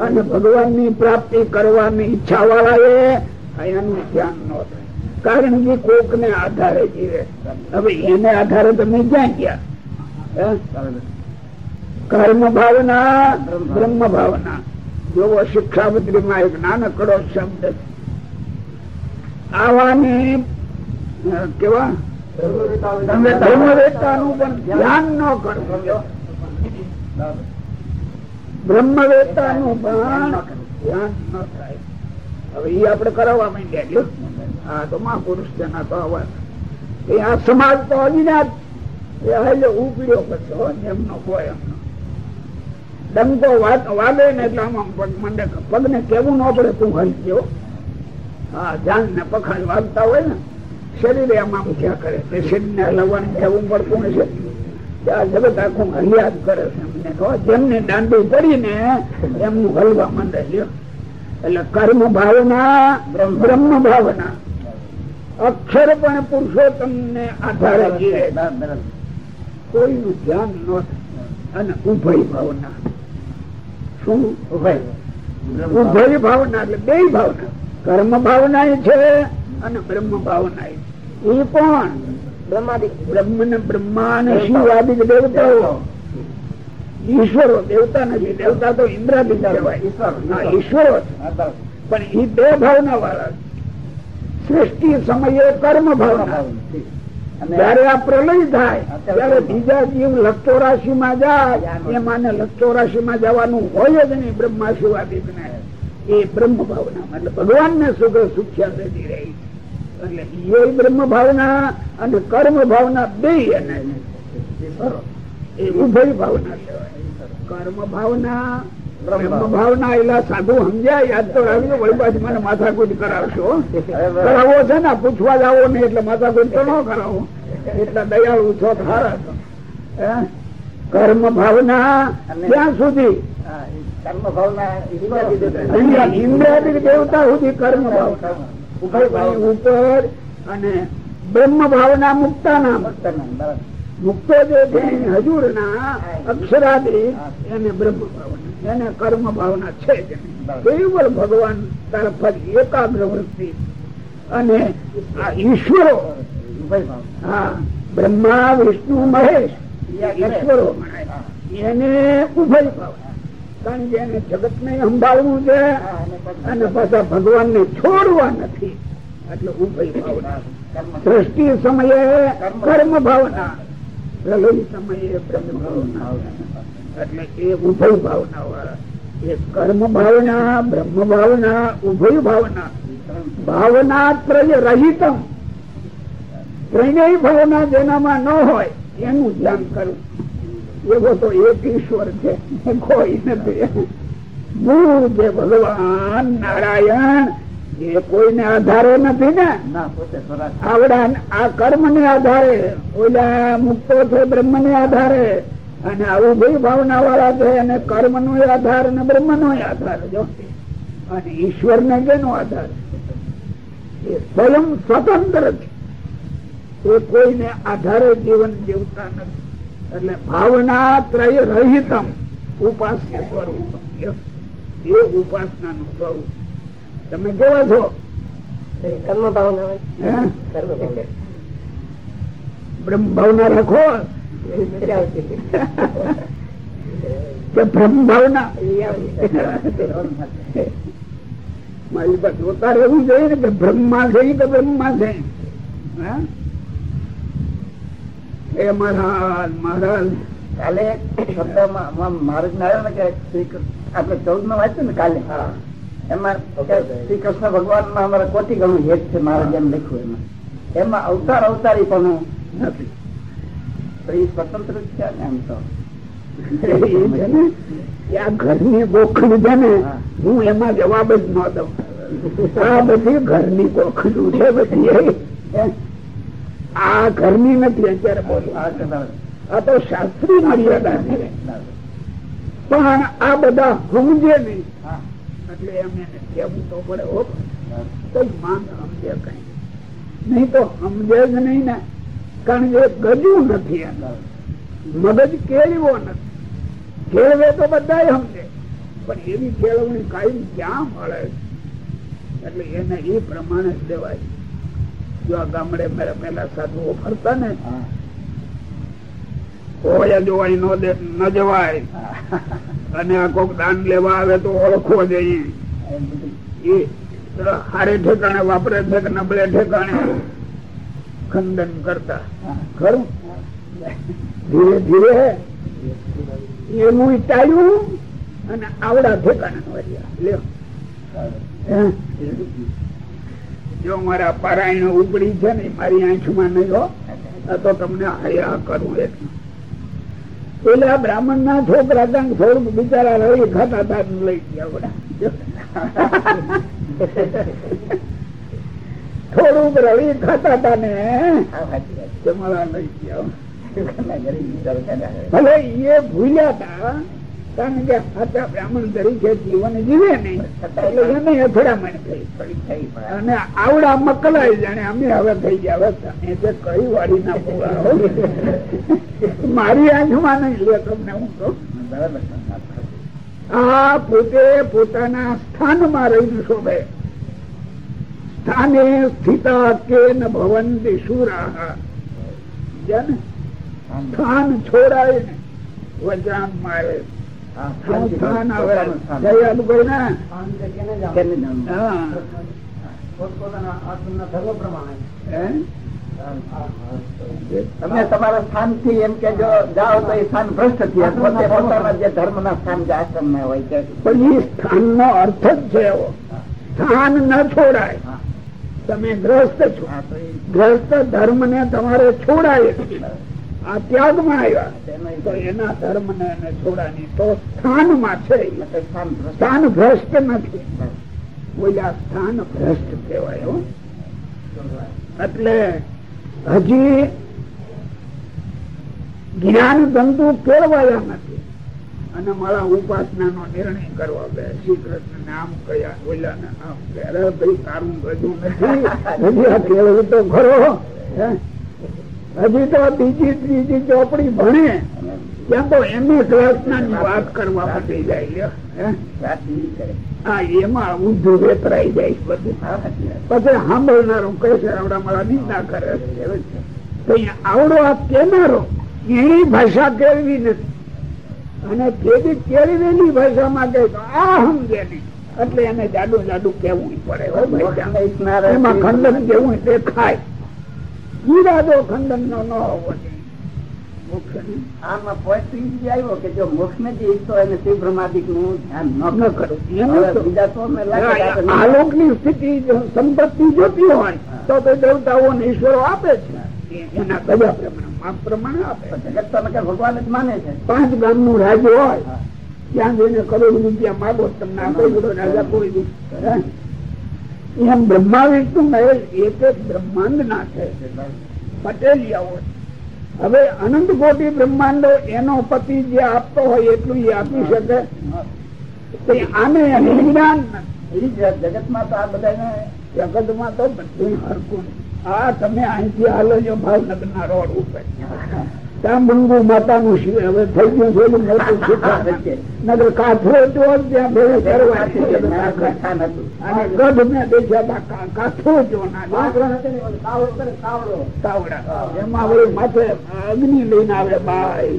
અને ભગવાનની પ્રાપ્તિ કરવાની ઈચ્છા વાળા એનું ધ્યાન ન કારણ કે કોક ને આધારે જીવે. હવે એને આધારે તમે ક્યાં ગયા? કર્મ ભાવના બ્રહ્મ ભાવના જોવો શિક્ષાપત્રી માં એક નાનકડો શબ્દ. આવાની કેવા? બ્રહ્મવેતાનું પણ ધ્યાન ન કરવું. બ્રહ્મવેતાનું પણ ધ્યાન ન થાય. હવે એ આપણે કરાવવા માંડ્યા તો મહાપુરુષ તેના તો આવા એ આ સમાજ તો અજ્ઞાત એટલે ઉપડ્યો પછી એમનો કોઈ એમનો. ડંકો વાગે ને એટલે આમાં મંડે પગને કેવું ન પડે તું હલ ગયો હા જાન ને પખાડ વાગતા હોય ને, શરીરે આમ આમ થયા કરે તે શરીર ને હલાવવાનું કેવું પડતું હશે આ જગત આખું હલ્યા જ કરે છે એમને. કહો જેમને દાંડી પડીને એમનું હલવા માંડે લ્યો એટલે કર્મ ભાવના બ્રહ્મ ભાવના. અક્ષર પણ પુરુષોત્તમ ને આધારે જીવે કોઈનું ધ્યાન ન અને ઉભય ભાવના. શું? ઉભય. ભાવના એટલે બે ભાવના. કર્મ ભાવના છે અને બ્રહ્મ ભાવના એ પણ બ્રહ્મ ને બ્રહ્મા ને શિવાદિક દેવતાઓ. ઈશ્વરો દેવતા નથી દેવતા તો ઇન્દ્રાદિક ઈશ્વરો પણ એ બે ભાવના વાળા છે. સૃષ્ટિ સમયે કર્મ ભાવના. જયારે આ પ્રલય થાય, ત્યારે બીજા જીવ લક્ષો રાશિ માં જાય. એમાં લક્ષો રાશિ માં જવાનું હોય જ નહીં બ્રહ્મા શિવાદિક ને એ બ્રહ્મ ભાવના એટલે ભગવાન ને સુખ સુખ્યા થતી રહી. એટલે એ બ્રહ્મ ભાવના અને કર્મ ભાવના બે એને. એ ઉભય ભાવના કર્મ ભાવના ભાવના એલા સાધુ સમજ્યા યાદ તો રાખજો વળી પાછી મને માથાકૂટ કરાવશો. કરાવો છે ને પૂછવા જાવો ને એટલે માથાકૂટ તો ન કરાવો. એટલા દયાળુ છો તો સારા છો હે? કર્મ ભાવના ત્યાં સુધી? કર્મ ભાવના અહીંયા ઇન્દ્રિયાદિક દેવતા સુધી કર્મ ભાવના. ઉપર અને બ્રહ્મ ભાવના મુક્તા નામ મુક્તો જે છે હજુર ના અક્ષરાદી એને બ્રહ્મ ભાવના. એને કર્મ ભાવના છે જ. ભગવાન તરફ જ એકાગ્ર વૃત્તિ. અને આ ઈશ્વરો. હા, બ્રહ્મા, વિષ્ણુ, મહેશ ઈશ્વરો એને ઉભય ભાવ. કારણ કે એને જગત ને સંભાળવું છે અને પાછા ભગવાન ને છોડવા નથી. એટલે ઉભય ભાવના. દ્રષ્ટિ સમયે કર્મ ભાવના પ્રલય સમયે બ્રહ્મ ભાવના એટલે એ ઉભય ભાવના વાળા એ કર્મ ભાવના બ્રહ્મ ભાવના ઉભય ભાવના. ભાવના ત્રય રહિતમ. ત્રણેય ભાવના જેનામાં ન હોય એનું ધ્યાન કરવું. એવો તો એક ઈશ્વર છે કોઈ નથી. મૂળ જે ભગવાન નારાયણ એ કોઈને આધારે નથી ને? આવડા આ કર્મ ને આધારે ઓલા મુક્તો છે બ્રહ્મ ને આધારે. અને આવું ભાઈ ભાવના વાળા છે અને કર્મ નો આધાર અને બ્રહ્મ નો આધાર જો. અને ઈશ્વર ને કેનો આધાર? એ સ્વયં સ્વતંત્ર છે. એ કોઈને આધારે જીવન જીવતા નથી. એટલે ભાવના ત્રય રહિતમ ઉપાસ્ય સ્વરૂપ એ ઉપાસના નું સ્વરૂપ. તમે કેવા છો? કર્મ ભાવના બ્રહ્મ ભાવના રાખો. કે બ્રહ્મ ભાવના મારી પાસે જોતા રહેવું જોઈએ ને કે બ્રહ્મા છે કે બ્રહ્મા છે. એ મહારાજ મહારાજ. કાલે શબ્દમાં મહારાજ ને આવ્યો ને કે શ્રી કૃષ્ણ- આપણે ચૌદમાં વાંચ્યું ને કાલે? એમાં શ્રી કૃષ્ણ ભગવાનમાં અમારે કોટી ઘણું હેત છે મહારાજ એમ લખ્યું એમાં. એમાં અવતાર અવતારી પણ નથી. એ સ્વતંત્ર છે ને એમ તો. ઘરની ગોખણ છે ને હા. હું એમાં જવાબ જ ન દઉં. આ બધી ઘરની ગોખણું છે બધી આ ઘરની નથી અત્યારે બોલું. આ તો શાસ્ત્રી મર્યાદા છે. પણ આ બધા સમજે નહીં. એટલે એમ એને કહેવું તો પડે હો. કઈ માંગ સમજે કઈ નહીં તો સમજે જ નહીં ને. કારણ કે ગજું નથી મગજ કેળવો નથી. કેળવે તો બધા સમજે. પણ એવી કેળવણી કાયમ ક્યાં મળે? એટલે એને એ પ્રમાણે દેવાય જો આ ગામડે મારા પેલા સાધુઓ ફરતા ને હોય જોવાય નો દે ન જવાય. અને આ કોક દાન લેવા આવે તો ઓળખવો જોઈએ. એ હારે ઠેકાણે વાપરે છે કે નબળે ઠેકાણે. ખંડન કરતા. ખરું? ધીરે ધીરે એવું ટાળ્યું અને આવડા ઠેકાણા લ્યો. જો મારા પારાયણ ઉપડી છે ને, મારી આંખમાં નહીં હો તો તમને હયા કરું એટલે પેલા બ્રાહ્મણ ના છોકરા કાંક થોડુંક બિચારા રળી ખાતા લઈ ગયા બધા થોડુંક રળી ખાતા હતા ને. તમારા લઈ ગયા. ભલે એ ભૂલ્યા હતા કારણ કે સાચા બ્રાહ્મણ તરીકે જીવન જીવે નહીં એટલે એને અથડામણ થઈ અને આવડા મકલાઈ જાણે અમે હવે થઈ ગયા હવે તમે જે કઈ વાળી ના પુરાવો મારી આંખમાં નહીં લે તમને હું કહું. આ પોતે પોતાના સ્થાનમાં રહીને શોભે. સ્થાને સ્થિતા કે ન ભવંતી શુરા સ્થાન છોડાય ને મારે સ્થાન આવે ને? તમે તમારા સ્થાનથી એમ કે જો જાઓ તો એ સ્થાન ભ્રષ્ટ થયા પોતે પોતાના જે ધર્મ ના સ્થાન જે આશ્રમમાં હોય છે પણ એ સ્થાન નો અર્થ જ છે એવો સ્થાન ન છોડાય તમે ગ્રસ્ત છો. ગ્રસ્ત ધર્મ ને તમારે છોડાય આ ત્યાગમાં આવ્યા તો એના ધર્મ ને છોડાની તો સ્થાનમાં છે સ્થાન ભ્રષ્ટ. નથી. બોલ્યા સ્થાન ભ્રષ્ટ કહેવાય હો. એટલે હજી જ્ઞાન તંતુ કેળવાયા નથી. અને મારા ઉપાસના નો નિર્ણય કરવા બે. શ્રી કૃષ્ણ ને આમ કયા ઓલા ને આમ કયા ભાઈ તારું બધું નથી. હજી આ કેળવું તો ખરો હજી તો બીજી ત્રીજી ચોપડી ભણે. ત્યાં તો એમએ ક્લાસની વાત કરવા માટે જાય હે? એમાં ઊંધું વેતરાઈ જાય બધું. પછી સાંભળનારો કહે છે આવડા મારા નિંદા કરે. તો આવડો આ કેનારો એની ભાષા કેળવી નથી. અને કેવી કેળવેલી ભાષામાં કહે તો આ સમજે નહીં એટલે એને જાડું જાડું કેવું પડે. એમાં ખંડન કેવું તે ખાય ઈરાદો ખંડન નો ન હોવો આમાં એ આવ્યો કે જો મોક્ષ ને જે ઈચ્છો એને શિવ બ્રહ્માદિકનું ધ્યાન ન તો બીજા તો આલોકની સ્થિતિ સંપત્તિ જોતી હોય તો તો દેવતાઓ ને ઈશ્વરો આપે છે. એના બધા પ્રમાણે માપ પ્રમાણે આપે. જગત ભગવાન જ માને છે. પાંચ ગામનું રાજ્ય હોય ત્યાં જઈને કરોડ રૂપિયા માગો તમને. આપે બધો રાજા કોઈ દી એમ બ્રહ્મા વિષ્ણુ મહેલ એક જ બ્રહ્માંડ ના છે. પટેલિયાઓ હવે અનંત કોટી બ્રહ્માંડો એનો પતિ જે આપતો હોય એટલું એ આપી શકે. આને જ્ઞાન નથી એ જગતમાં તો આ બધાને જગતમાં તો બધું હરકું આ તમે અહીંથી હાલો છો ભાવનગર ના રોડ ઉપર. ત્યાં બંગુ માતા નું હવે થઈ ગયું છે મોટું શિખર. નગર કાથરો જો ત્યાં ભેગું કરવા છે. સ્થાન હતું અને ગઢ મેં દેખ્યા કાથરો જો ના એમાં વળી માથે અગ્નિ લઈને આવે બાઈ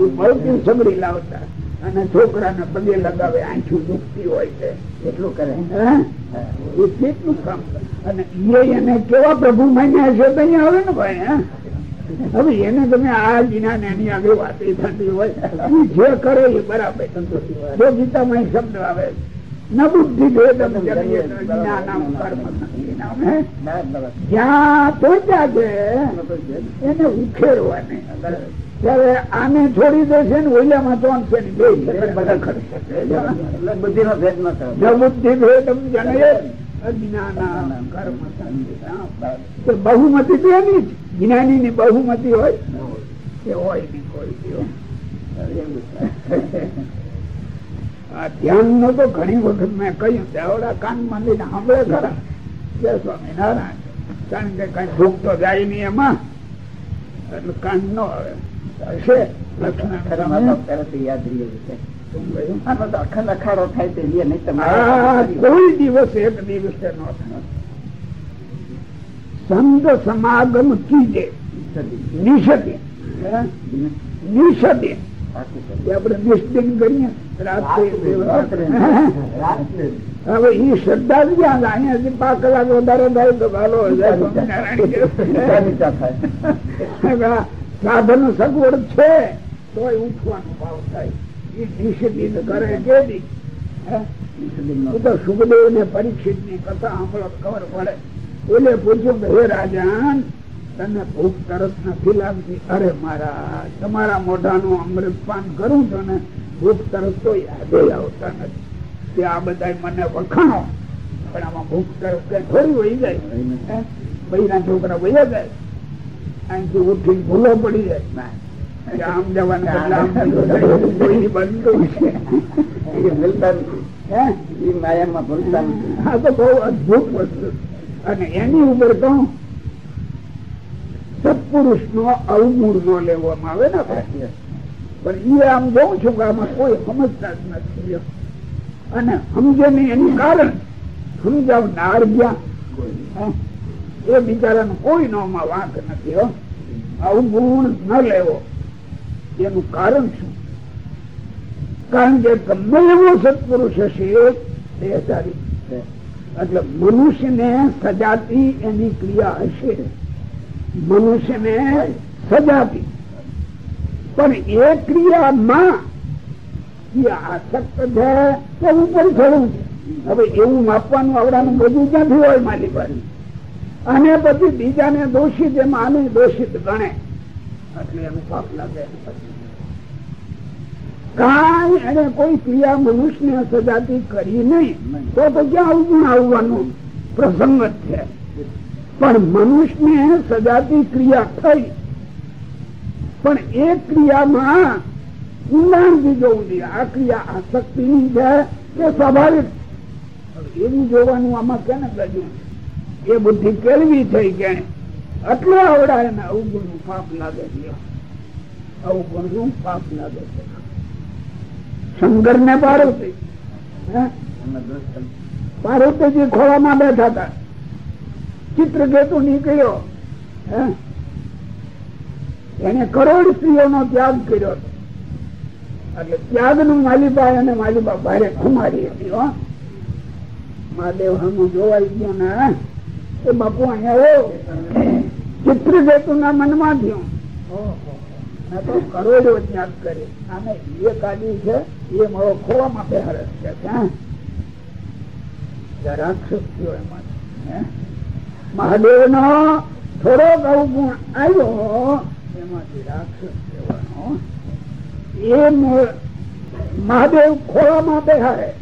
એ મળતી સગડી લાવતા. અને છોકરાને પગે લગાવે આંખું દુખતી હોય છે. એટલું કરે. એ કેટલું કામ અને એ એને કેવા પ્રભુ માન્યા છે તો અહીંયા આવે ને ભાઈ હવે એને તમે આ જ્ઞાન એની આગળ વાત થતી હોય. જે કરે એ બરાબર. જો ગીતામાં શબ્દ આવે ન બુદ્ધિ ભેદમ ન? ના. જ્યાં પહોંચ્યા છે એને ઉખેરવાની ત્યારે આને છોડી દેશે ને ઓલિયામાં તો છે ને બે છે. બધા કરશે એટલે બુદ્ધિનો ભેદ ન થયો. ન બુદ્ધિ. તો બહુમતી તો એની જ. જ્ઞાની ની બહુમતી હોય. એ હોય નહીં કોઈ આ ધ્યાન નો તો ઘણી વખત મેં કહ્યું દેવડા કાન માંડીને સાંભળે ખરા. કે સ્વામિનારાયણ કારણ કે કઈ ભૂખ તો જાય નહીં એમાં. એટલે કાન નો આવે. છે. અખંડ અખાડો થાય તે લે નહીં તો આ કોઈ દિવસ એક દિવસે ન સંત સમાગમ કીજે નિષદે. નિષદે. એ આપણે નિષ્દિન કરીએ. હવે ઈ શ્રદ્ધા જ ક્યાં અહીંયા થી પાંચ કલાક વધારે થાય તો હાલો જય સાધન સગવડ છે, તોય ઉઠવાનો ભાવ થાય. એ નિષેધિત કરે તો સુખદેવ કથા ખબર પડે. કે ભૂખ તરસ અરે મારા તમારા મોઢાનું અમૃત પાન કરું છું ને, ભૂખ તરસ તો યાદે આવતા નથી. તે આ બધા મને વખાણો. પણ આમાં ભૂખ તરસ કઈ થોડી વહી જાય. બૈરા છોકરા વહ્યા જાય. અહીંથી ઉઠી ભૂલો પડી જાય. આમ જવાનું અને એની ઉપર તો સત્પુરુષ નો અવગુણ નો લેવામાં આવે ને આપણે. પણ એ આમ જોઉં છું કે આમાં કોઈ સમજતા જ નથી. અને સમજે નહીં એનું કારણ. સમજાવનાર ગયા? એ બિચારા કોઈ નોમાં વાંક નથી, હો. અવગુણ ન લેવો. એનું કારણ શું? કારણ કે ગમે એવો સત્પુરુષ હશે દેહધારી એટલે મનુષ્યને સજાતી એની ક્રિયા હશે. મનુષ્યને સજાતી. પણ એ ક્રિયામાં એ આસક્ત છે કે ઉપર ચડવું છે. હવે એવું માપવાનું આવડાનું બધું ક્યાંથી હોય મારી પાસે? અને પછી બીજાને દોષિત એમાં આને દોષિત ગણે. એટલે એનું પાપ લાગે. કાંઈ એને કોઈ ક્રિયા મનુષ્ય સજાતી કરી નહીં. તો ક્યાં અવગુણ આવવાનું? પ્રસંગ જ છે. પણ મનુષ્યને સજાતી ક્રિયા થઈ. પણ એ ક્રિયામાં ઊંડાણથી જોવું જોઈએ. આ ક્રિયા આસક્તિની છે કે સ્વાભાવિક? એવું જોવાનું આમાં કેને ગજું એ બુદ્ધિ કેળવી થઈ કે આટલો આવડાય ને અવગુણનું પાપ લાગે અવગુણનું પાપ લાગે શંકર ને પાર્વતી? પાર્વતીજી ખોળામાં બેઠા હતા. ચિત્રકેતુ નીકળ્યો એને કરોડ સ્ત્રીઓનો ત્યાગ કર્યો. એટલે ત્યાગનું માલિબા અને માલિબા ભારે ખુમારી હતી મહાદેવ હમ જોવાઈ ગયો ને એ બાપુ, અહીંયા ચિત્રકેતુ ના મનમાં થયું તો કરોડો એ કાઢી છે, એ મારો ખોવામાં બેહારસ છે. ક્યાં રાક્ષસ થયો એમાં. હે? મહાદેવ નો થોડોક અવગુણ આવ્યો, એમાંથી રાક્ષસ કહેવાનો એ મ- મહાદેવ ખોળામાં બેહારે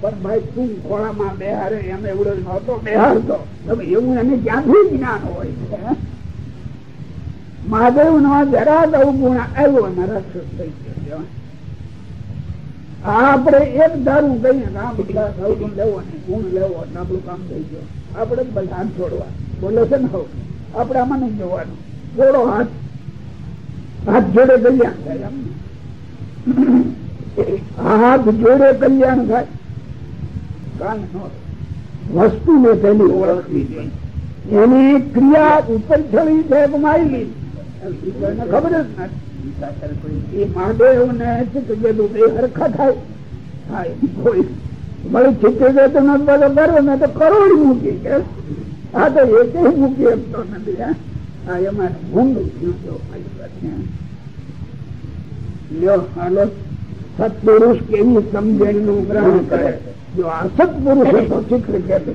પણ ભાઈ તું ખોળામાં બેહારે એમ એવડો નહોતો બેહારતો તમે એવું એને ક્યાંથી જ્ઞાન હોય? મહાદેવ નો જરા અવગુણ આવ્યો અને રાક્ષસ થઈ ગયો આપણે એક દારૂ કહીએ અવગુણ લેવો ને ગુણ લેવો એટલે કામ થઈ ગયો. આપણે બધા છોડવા બોલે છે ને આપણે આમાં નહીં જોવાનું. જોડો હાથ. હાથ જોડે કલ્યાણ થાય એમ હાથ જોડે કલ્યાણ થાય. કાન ને તેની ઓળખવી એની ક્રિયા ઉપર ચડી છે ખબર જ નથી મહાદેવ ને ચિત્તજેલું એ હરખા થાય. કોઈ ભલે તો ન બધો કરો ને તો કરોડ મૂકી કે આ તો એક મૂકી શકતો નથી, હે. એમાં ઊંડું થયું સત્પુરુષ કેવી સમજણનું ગ્રહણ કરે જો આ સત્પુરુષ હતો ચિત્ર કે એટલે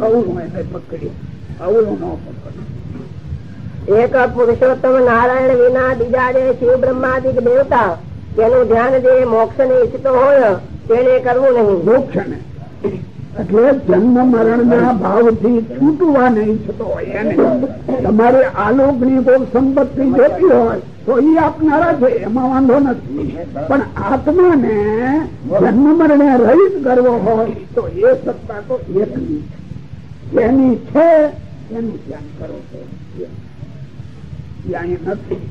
અવળું એને પકડ્યું અવળું ન પકડ્યું એક પુરુષોત્તમ નારાયણ વિના બીજા જે શિવ બ્રહ્માદિક દેવતા તેનું ધ્યાન જે મોક્ષ ને ઈચ્છતો હોય તેને કરવું નહીં. મોક્ષ ને એટલે જન્મ મરણ ના ભાવથી છૂટવા નહીં ઈચ્છતો હોય એને. તમારે આલોકની કોઈ સંપત્તિ જોતી હોય તો એ આપનારા છે, એમાં વાંધો નથી. પણ આત્માને જન્મ મરણે રહીત કરવો હોય, તો એ સત્તા તો એકની જેની છે, એનું ધ્યાન કરો. નથી.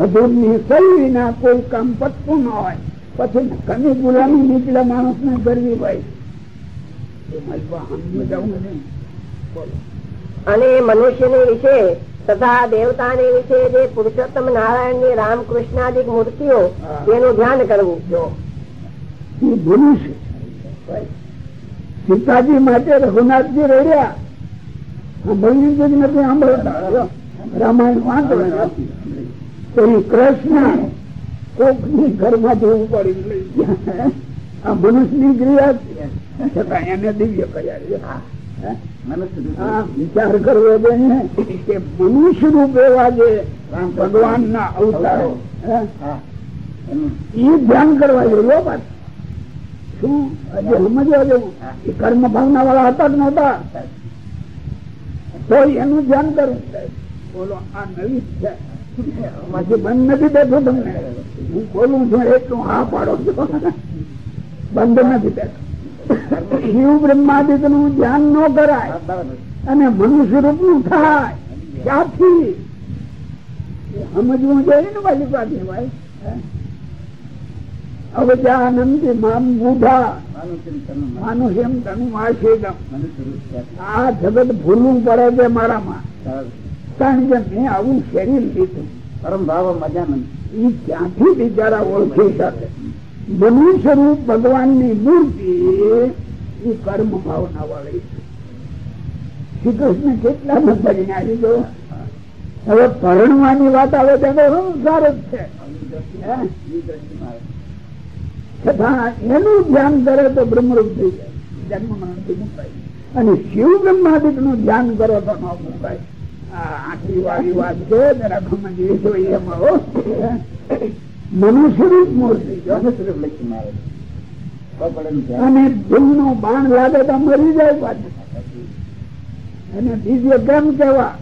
હજુરની વિના કોઈ કામ પતતું ન હોય. પછી કની ગુલામી નીકળે માણસ ને કરવી હોય અને મનુષ્યની વિશે તથા દેવતાની વિશે જે પુરુષોત્તમ નારાયણની રામકૃષ્ણાદિક મૂર્તિઓ તેનું ધ્યાન કરવું. જો. છે. સીતાજી માટે રઘુનાથજી રડ્યા. સાંભળ્યું જ નથી સાંભળતા. રામાયણ વાંચો. તો એ કૃષ્ણ કોકની ઘરમાંથી ઉપાડી લઈ ગયા. આ મનુષ્યની ક્રિયા છતાં એને દિવ્ય કર્યા છે. વિચાર કરવો જોઈએ કે મનુષ્ય રૂપ એવા જે ભગવાન. ના અવતારો. એ ધ્યાન કરવા જોઈએ વાત શું? સમજવા જેવું. એ કર્મ ભાવના વાળા હતા કે નહોતા? તો એનું ધ્યાન કરવું બોલો આ નવી છે. હજી બંધ નથી બેઠું તમને. હું બોલું છું એટલું હા પાડો છો. બંધ નથી બેઠો. શિવ બ્રહ્માદિકનું ધ્યાન ન કરાય અને મનુષ્ય રૂપનું થાય. ક્યાંથી? સમજવું જોઈએ ને બાજુ પાસે ભાઈ. હવે આનંદ મામ બુધા. માનુષેમ તનુ આશેગમ આ જગત ભૂલવું પડે છે મારામાં. કારણ કે મેં આવું શરીર લીધું. પરમ ભાવ મજાનંદ એ ક્યાંથી બિચારા ઓળખી શકે? મનુષ્ય રૂપ ભગવાનની મૂર્તિ એ કર્મ ભાવના વાળી શ્રી કૃષ્ણ કેટલા બધા હવે પરણવાની વાત આવે તેનો સંસાર જ છે. એનું ધ્યાન કરે તો બ્રહ્મરૂપ થઈ જાય. જન્મ મરણથી મુકાય. અને શિવ બ્રહ્માદિકનું ધ્યાન કરો તો ન મુકાય. આટલી વાળી વાત છે, જરા સમજવી જોઈએ. મનુષ્ય રૂપ મૂર્તિ. અને ભૂલનું બાણ લાગે તો મરી જાય અને બીજે કેમ કેવા?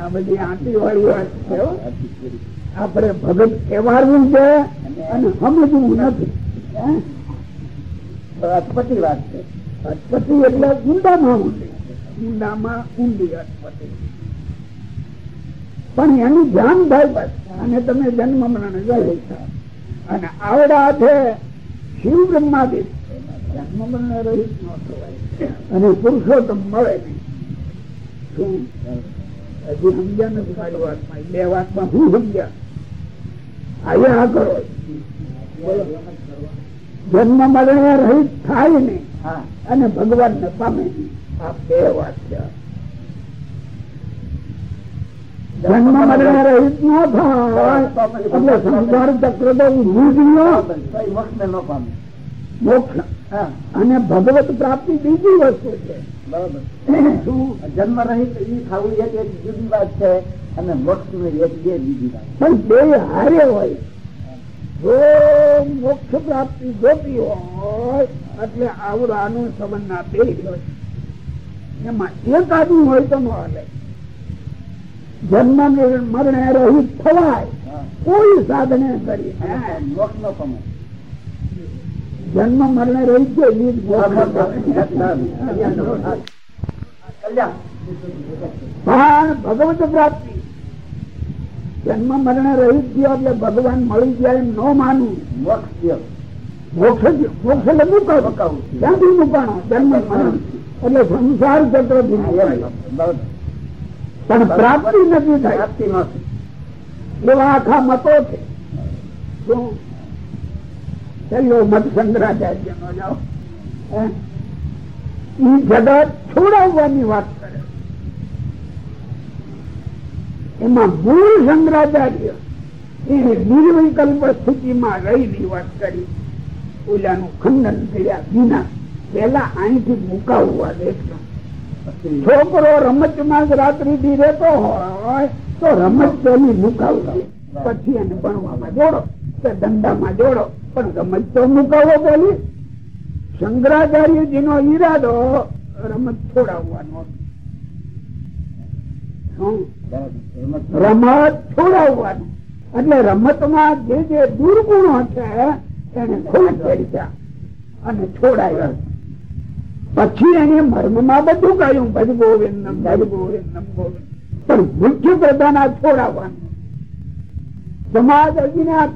આ બધી આંટી વાળી વાત છે આપડે ભગત કહેવાનું છે અને સમજવું નથી? અટપટી વાત છે. અટપટી એટલે ઊંડામાં ઊંડી. ઊંડામાં ઊંડી અટપટી પણ એનું ધ્યાન થાય બસ. અને તમે જન્મ મરણ ગઈ અને આવડા છે શિવ બ્રહ્માદિત જન્મ મરણ રહિત ન થવાય. અને પુરુષોત્તમ મળે નહીં. શું? હજી સમજ્યા નથી મારી વાતમાં. બે વાતમાં હું સમજ્યા? આયા કરો. બોલો. જન્મ મરણ રહિત થાય નહીં. હા. અને ભગવાન ને પામે નહીં. આ બે વાત છે. જન્મ મરણ રહીત ન થાય એટલે સંસાર ચક્ર તો ઊભું જ ન. મોક્ષ. અને ભગવત પ્રાપ્તિ બીજી વસ્તુ છે. બરાબર. જન્મ રહિત થવું એક એક જુદી વાત છે અને મોક્ષનું એક બે બીજી વાત. પણ બે હારે હોય. જો મોક્ષ પ્રાપ્તિ જોતી હોય એટલે આવડાનું સંબંધ બે હોય એમાં એક આદમી હોય તો ન હાલે. જન્મ મરણ રહિત થવાય. કોઈ સાધને કરી જન્મ મરણે રહી છે પણ ભગવત પ્રાપ્તિ. જન્મ મરણે રહી ગયો એટલે ભગવાન મળી જાય એમ ન માનવું મોક્ષ ગયો મોક્ષ મોક્ષ એટલે મુકાવું. ક્યાંથી મુકાણો? જન્મ મરણ. એટલે સંસાર ચક્ર. પણ પ્રાપ્તિ નથી થઈ પ્રાપ્તિ નથી એવા આખા મતો છે. શું? મત શંકરાચાર્ય નો જાઓ ઈ જગત છોડાવવાની વાત કરે. એમાં મૂળ શંકરાચાર્ય એને નિર્વિકલ્પ સ્થિતિમાં રહીની વાત કરી. ઓલાનું ખંડન કર્યા વિના પેલા અહીંથી મુકાવવા દેશનો છોકરો રમતમાં માં રાત્રિ થી રહેતો હોય તો રમત પેલી મુકાવવી પછી એને ભણવામાં જોડો કે ધંધામાં જોડો. પણ રમત તો મુકાવો પેલી શંકરાચાર્યજી નો ઈરાદો રમત છોડાવવાનો? રમત છોડાવવાનું. એટલે રમતમાં જે જે દુર્ગુણો છે, એને ખોટ કરી અને છોડાયા. પછી એને મર્મમાં બધું કહ્યું ભજ ગોવિંદમ ભજ ગોવિંદમ ગોવિંદ. પણ મુખ્ય પ્રધાન છોડાવવાનું. સમાજ અજ્ઞાત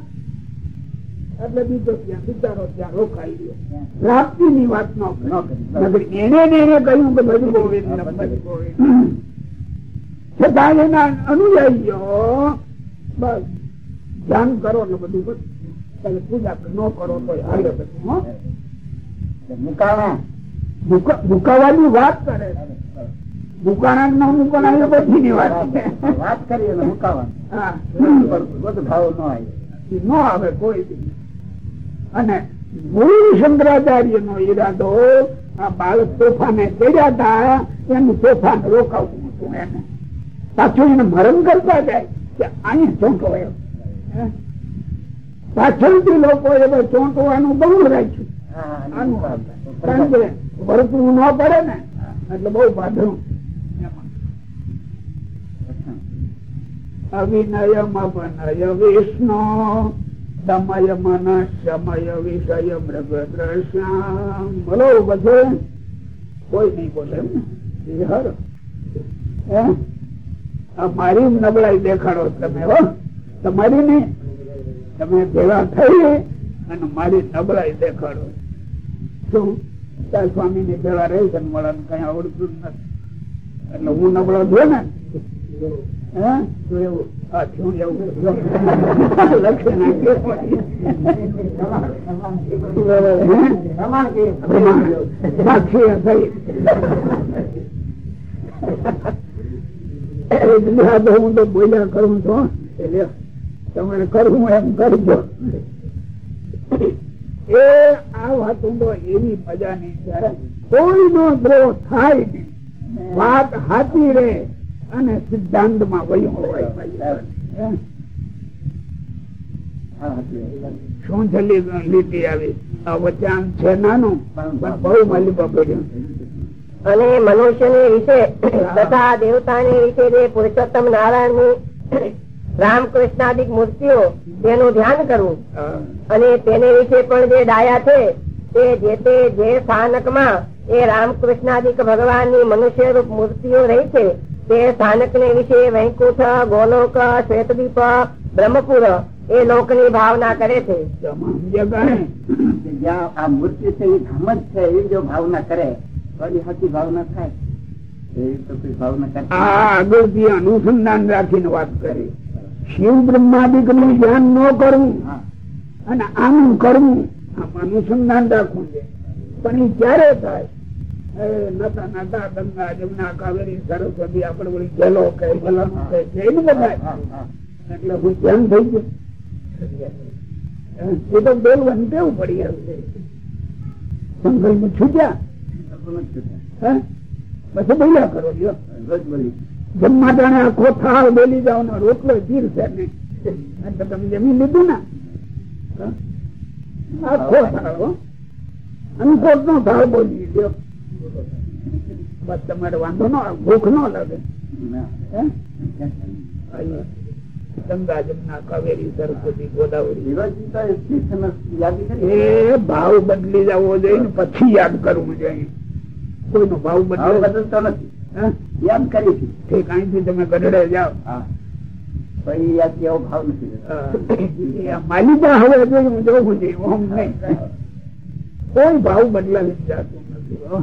એટલે બીજો ત્યાં બિચારો ત્યાં રોકાઈ ગયો. પ્રાપ્તિ ની વાત ન કરી એને એને કહ્યું કે ભજ ગોવિંદ છતાં એના અનુયાયીઓ બસ ધ્યાન કરો ને બધું બધું પૂજા ન કરો તો હાલે બધું મુકાણા મુકા- વાત કરે. મુકાણા ન મુકાણા એ બધી વાત વાત કરીએ ને મુકાવાનું ભાવ ન આવે. ન આવે કોઈ અને મૂળ શંકરાચાર્ય નો ઈરાદો આ બાળક તોફાને કર્યા હતા એનું તોફાન રોકાવવું હતું એને. પાછું એને મરણ કરતા જાય કે અહીંયા ચોંટવાયો પાછળથી લોકો એ ચોંટવાનું બહુ રાખ્યું. આનું કારણ કે વર્તવું ન પડે ને એટલે બહુ બાંધણું અવિનય મનય વિષ્ણુ સમય મન સમય વિષય મૃગ બોલો બધે. કોઈ નહીં બોલે એમ ને. હર મારી નબળાઈ દેખાડો તમે હો. તમારી નહીં. તમે ભેગા થઈ અને મારી નબળાઈ દેખાડો. શું? ત્યાં સ્વામી ને ભેગા રહી છે મળે કઈ આવડતું નથી. એટલે હું નબળો જો. ને હું? તો બોલ્યા કરું છું તમારે કરવું એમ કરજો. એ આ વાતો એવી મજાની છે. કોઈ નો દ્રોહ થાય નહીં. વાત હાથી રે અને સિદ્ધાંતમાં વયું હોય નાનું, પણ બહુ અને મનુષ્યને વિશે તથા દેવતાને વિશે જે પુરુષોત્તમ નારાયણની રામકૃષ્ણાદિક મૂર્તિઓ તેનું ધ્યાન કરવું. અને તેને વિશે પણ જે ડાયા છે તે જે તે જે સ્થાનકમાં એ રામકૃષ્ણાદિક ભગવાનની મનુષ્ય રૂપ મૂર્તિઓ રહી છે તે સ્થાનક ને વિશે વૈકુંઠ ગોલોક શ્વેતદીપ બ્રહ્મપુર એ લોકની ભાવના કરે છે. જ્યાં આ મૂર્તિ છે એ ધામ જ છે એવી જો ભાવના કરે તો એ સાચી ભાવના થાય. એવી તો ભાવના કરે આ આગળથી અનુસંધાન રાખીને વાત કરી. શિવ બ્રહ્માદિકનું ધ્યાન ન કરવું અને આનું કરવું અનુસંધાન રાખવું છે. પણ એ ક્યારે થાય? નતા નતા ગંગા જમના કાવેરી સરસ્વતી આપડે વળી ગેલો કે કહે કે જઈને બધા એટલે હું ધ્યાન થઈ ગયું. એ તો બોલવાનું કેવું પડી આવશે સંકલ્પ છૂટ્યા. હે? પછી બોલ્યા કરો જો રોજ બોલી જમવા જાણે આખો થાળ બોલી જાવ ને રોટલો ચીર છે ને. તમે જમી લીધું ને? આખો થાળ. અનકોટ નો થાળ બોલી ગયો બસ તમારે વાંધો નો ભૂખ નો લાગે. ગંગા જમના કાવેરી સરસ્વતી ગોદાવરી. એ ભાવ બદલી જવો જોઈએ પછી યાદ કરવું જોઈએ. કોઈનો ભાવ ભાવ બદલે. બદલતો નથી. હે? યાદ કરી ઠીક. અહીંથી તમે ગઢડે જાઓ. યાદ એવો ભાવ નથી માલિકા હવે જોઈ હું જોઉં ઓમ નહીં. કોઈ ભાવ બદલાવી જતું નથી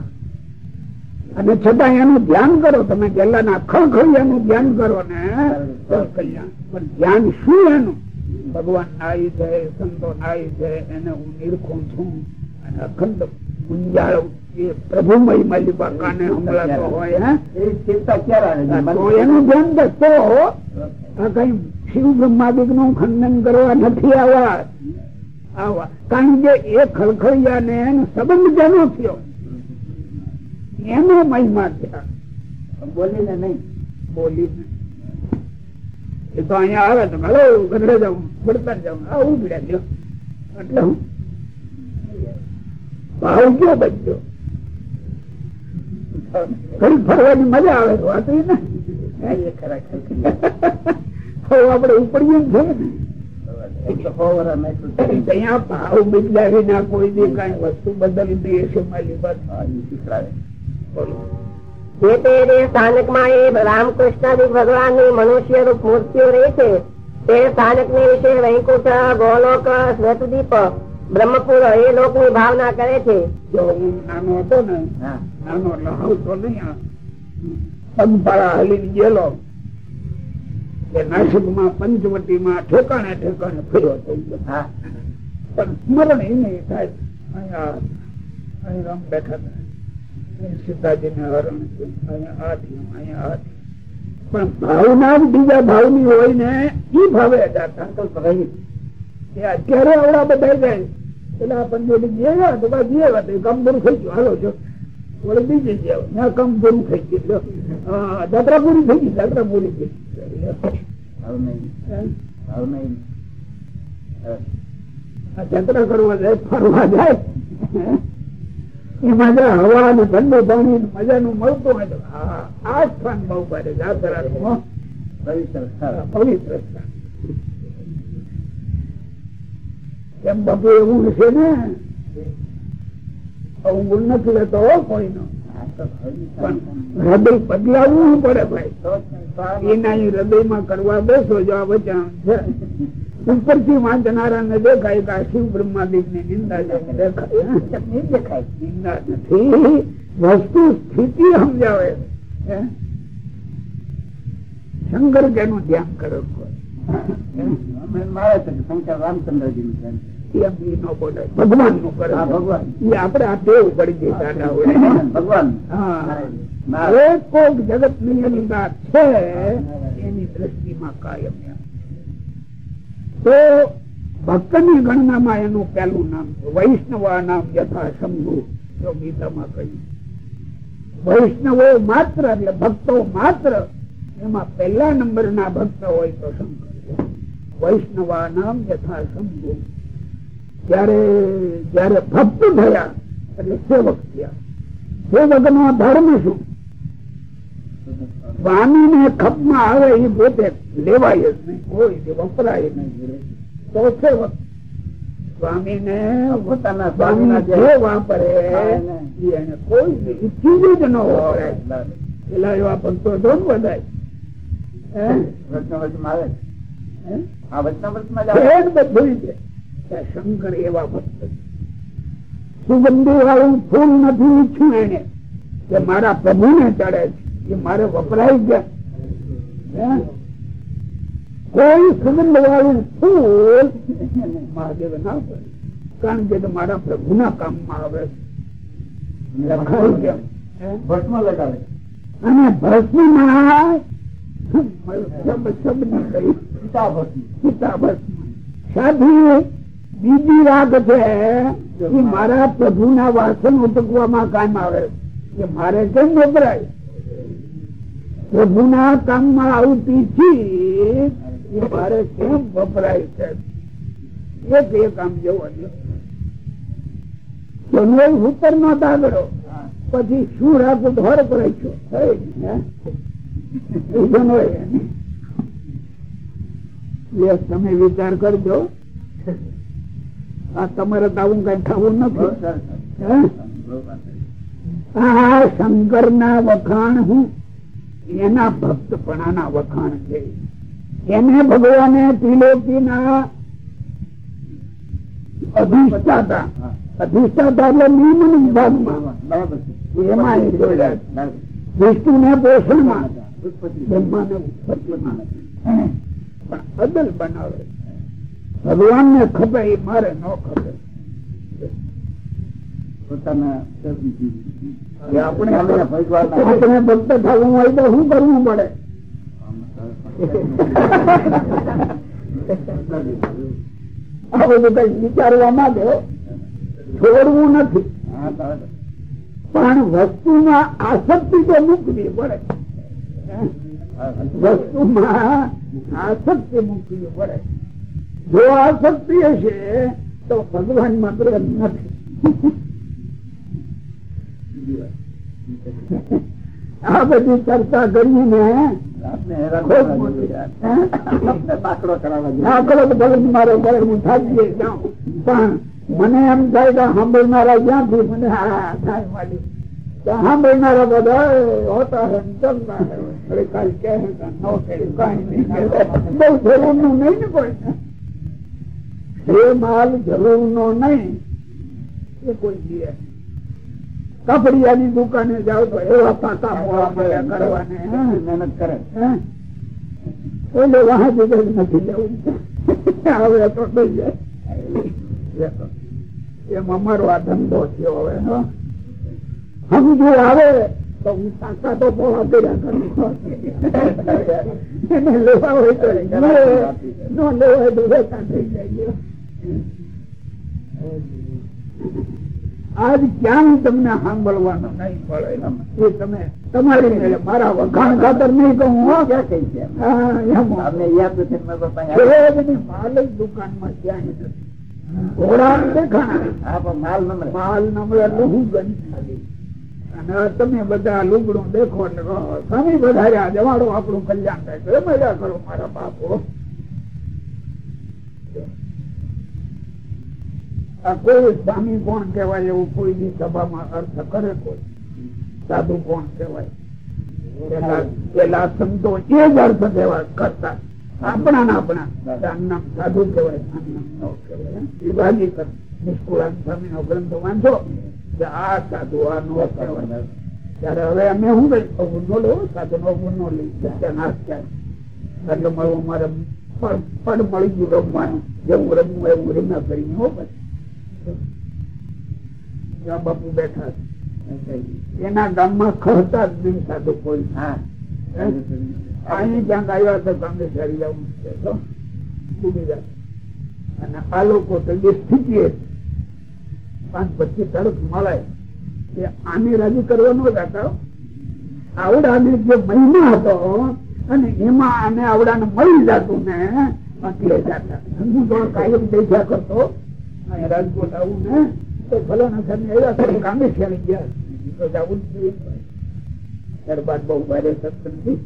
અને છતાં એનું ધ્યાન કરો તમે પેલાના ખળખળિયાનું ધ્યાન કરો ને કલ્યાણ પણ ધ્યાન શું એનું? ભગવાન નાઈ છે સંતો નાઈ છે એને હું નિરખું છું અને અખંડ ગુંજાળું પ્રભુમય માલિકા કાને હમણાં હોય હે? ચિંતા ક્યારે તો એનું ધ્યાન દસતો આ કઈ શિવ બ્રહ્માદિકનું ખંડન કરવા નથી આવા. આવા. કારણ કે એ ખળખળિયા ને સંબંધ જેનો થયો. એનો મહિમા થયા. બોલીને નહીં. બોલીને. એ તો અહીંયા આવે તો ભલે ગઢડે જાઉં પડતા જાઉં આવું લ્યો એટલે હું ભાવ કયો બચ્યો ઘડી ફરવાની મજા આવે વાત ને. એ આપડે ઉપડીએ છે ને એટલે સો વર્ષ નાખ્યું છે. ત્યાં ભાવ બદલાવી ના કોઈ દી કઈ વસ્તુ બદલી દઈએ છે મારી વાત હા, એ એ રામકૃષ્ણાદિક ભગવાનની મનુષ્ય રૂપ મૂર્તિઓ રહી છે તે સ્થાનક ને વિશે વૈકુંઠ ગોલોક શ્વેતદીપ બ્રહ્મપુર એ લોકની ભાવના કરે છે. જો હું નાનો હતો ને હા. નાનો એટલે આવતો નહીં પગપાળા હલીને ગયેલો. નાસિકમાં પંચવટી માં ઠેકાણે ઠેકાણે ફર્યો થઈ ગયો પણ સ્મરણ એ નહીં થાય, અહીંયા અહીં રામ બેઠા હતા. સીતાજી ને હરણ અહીંયા આ પણ ભાવના જ બીજા ભાવની હોય ને એ ભાવે સંકલ્પ રહી. એ અત્યારે આવડા બધા જાય? એટલે આ પંચવટી જેવા તો કામ પૂરું થઈ ગયું. હાલો છો ઓલી બીજી છે ત્યાં કામ પૂરું થઈ ગયું. જાત્રા પૂરી થઈ ગઈ જાત્રા પૂરી થઈ ગઈ જાત્રા કરવા જાય ફરવા જાય. એમાં જે હવા ને ઠંડુ પાણી મજાનું મળતું હોય આ સ્થાન બહુ ભારે જાત્રા પવિત્ર સ્થાન. એમ બાપુ એવું છે ને ઊંઘ નથી લેતો કોઈનો. હૃદય બદલાવવું પડે ભાઈ? એના હૃદયમાં કરવા બેસો જો આ વચન છે. ઉપરથી વાંચનારા ને દેખાય કે આ શિવ બ્રહ્માદિકની નિંદા દેખાય. નથી. વસ્તુ સ્થિતિ સમજાવે. શંકર જેનું ધ્યાન કરો મારે શંકર રામચંદ્રજી નું ભગવાન. નું કરે ભગવાન આપડે આ ટેવ પડી ગઈ દાદા ભગવાન હા કોક જગતની અંદર છે એની દ્રષ્ટિમાં કાયમ તો ભક્તની ગણનામાં એનું પેલું નામ છે વૈષ્ણવા નામ યથા શંભુ જો ગીતામાં કહ્યું વૈષ્ણવો માત્ર એટલે ભક્તો માત્ર એમાં પહેલા નંબર ના ભક્ત હોય તો શંકર વૈષ્ણવા નામ યથા શંભુ જયારે જયારે ભક્ત થયા એટલે સેવક થયા. સેવક નો ધર્મ શું? સ્વામી ને ખપમાં આવે એ પોતે લેવાય જ નહીં કોઈ વપરાય નહીં. તો સેવક. સ્વામી ને પોતાના સ્વામી જે વાપરે એને કોઈ ચીજ જ ન વપરાય પેલા એવા ભક્તો તો બધાય બધું છે. શંકર એવા ભક્ત સુગંધી વાળું ફૂલ નથી ઈચ્છું એને. કે મારા પ્રભુ ને ચડે છે. એ મારે વપરાય ગયા કોઈ સુગંધ વાળું ફૂલ મહાદેવ ના પડે. કારણ કે મારા પ્રભુ ના કામમાં આવે લખાય કેમ? ભસ્મ લગાવે. અને ભસ્મમાં શબ્દ કહી સીતા ભસ્મ સીતા ભસ્મ સાધુ બીજી વાત છે કે મારા પ્રભુ ના વાસણ ઉટકવામાં કામ આવે. કે મારે કેમ વપરાય પ્રભુ ના કામમાં આવતી ચીજ એ મારે કેમ વપરાય છે? એક એ કામ જોવાનું જનોય ઉપર નો પછી શું રાખું રાખ્યો. જનોય તમે વિચાર કરજો. આ તમારે આવું કઈ થવું નથી. આ શંકર ના વખાણ હું એના ભક્તપણાના વખાણ છે. એને ભગવાને ત્રિલોકી ના અધિષ્ઠાતા અધિષ્ઠાતા એટલે નિયમન વિભાગમાં. એમાં વિષ્ણુ ને પોષણમાં. બ્રહ્મા ને ઉત્પત્તિમાં. પણ અદલ બનાવે. ભગવાન ને ખપે એ મારે ન ખપે આપણે ભક્ત થવું હોય તો શું કરવું પડે? આ બધું કઈ વિચારવા માંગે છોડવું નથી. પણ વસ્તુમાં આસક્તિ તો મૂકવી પડે. વસ્તુમાં આસક્તિ મૂકવી પડે. જો આસક્તિ હશે તો ભગવાન માત્ર નથી. આ બધી ચર્ચા કરીને મને એમ થાય કે સાંભળનારા ક્યાંથી? મને સાંભળનારા બધા હોતા કઈ નહીં. બહુ જરૂરનું નહીં ને કોઈ? એ માલ જરૂર નો નહીં એ કોઈ દે કપડિયાની દુકાને જાવ તો એવા પાકા કરવાને મહેનત કરે. એટલે વાહ દીધે નથી લેવું. હવે તો થઈ જાય. એમ અમારો આ ધંધો થયો હવે સમજુ આવે તો હું તાકા તો પોળા કર્યા કરું. એને લેવા હોય તો લેવાય જાય. આજ ક્યાં તમને સાંભળવાનું નહીં પડે એ તમે તમારી મારા વખાણ ખાતર નહીં કહું માલ દુકાનમાં ઘોડા દેખાણા. માલ ગણી અને તમે બધા લુગડું દેખો સ્વામી વધાર્યા જવાડો આપણું કલ્યાણ થાય. મજા કરો મારા બાપો. આ કોઈ સ્વામી કોણ કહેવાય એવું કોઈની સભામાં અર્થ કરે કોઈ? સાધુ કોણ કહેવાય? પેલા સંતો એ જ અર્થ કહેવા કરતા. આપણા. આપણા નામ સાધુ કહેવાય વિભાજી કર. નિષ્કુળાન સ્વામી નો ગ્રંથ વાંચો. કે આ સાધુ, આ નો કહેવાય. ત્યારે હવે અમે શું કઈ નો લેવો, સાધુ નો ગુનો લઈ નાશ એટલે મારું મારે પડ મળી ગયું રમવાનું. જેવું રમવું એવું રમ્યા કરીને હો પછી. બાપુ બેઠા એના ગામમાં ખરતા જ નહીં સાધુ કોઈ. અહીં ક્યાંક આવ્યા તો ગામે સારી જવું છે ડૂબી જાય અને આ લોકો તો જે સ્થિતિ પાંચ પચીસ તરફ મળે. એ આને રાજી કરવાનો જ જતા આવડાને જે મહિમા હતો અને એમાં આને આવડાને મળી જતું ને એટલે જતા હું તો કાયમ દેખ્યા કરતો. રાજકોટ આવું ને, તો ફલાણા સામે આવ્યા તો કામે ખેલી ગયા. તો જવું જ ત્યારબાદ બહુ ભારે સત્સંગથી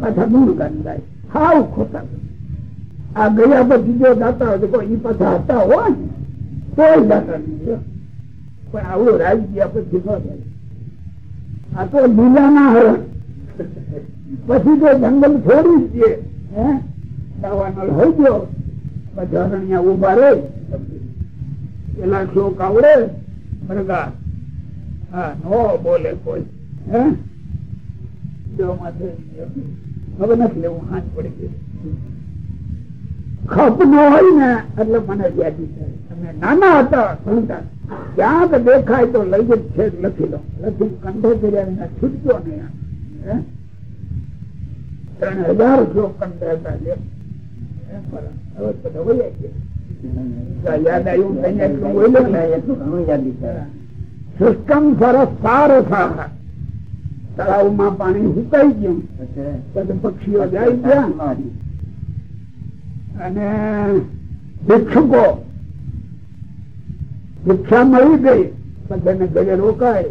પાછા દૂર થાય હાવ ખોટા. આ ગયા પછી જો દાતા હોય તો કોઈ પાછા હતા હોય કોઈ દાતા નહીં પણ આવું રાજ ગયા પછી ન થાય. આ તો લીલા ના હરણ. પછી તો જંગલ છોડી જ દે. હે? દાવાનો હોય ગયો. પછી ઊભા રહે. પેલા શ્લોક આવડે? મરગા હા, નો બોલે કોઈ. હવે નથી લેવું, હાથ પડી ગયું. ખપ નો હોય ને, એટલે મને યાદી થાય. તમે નાના હતા ભણતા ક્યાંક દેખાય તો લઈ જ છે લખી લો લખી કંઠે કર્યા છૂટજો નહીં ત્રણ હજાર શ્લોક કંઠે હતા. હવે તો વૈયા ગયા. યાદ આવ્યું એટલું બોલ્યો ને એટલું ઘણું યાદ પાણી સુકાઈ ગયું પક્ષીઓ જાય ગયા અને ભિક્ષુકો ભિક્ષા મળી ગઈ બધાને એને રોકાય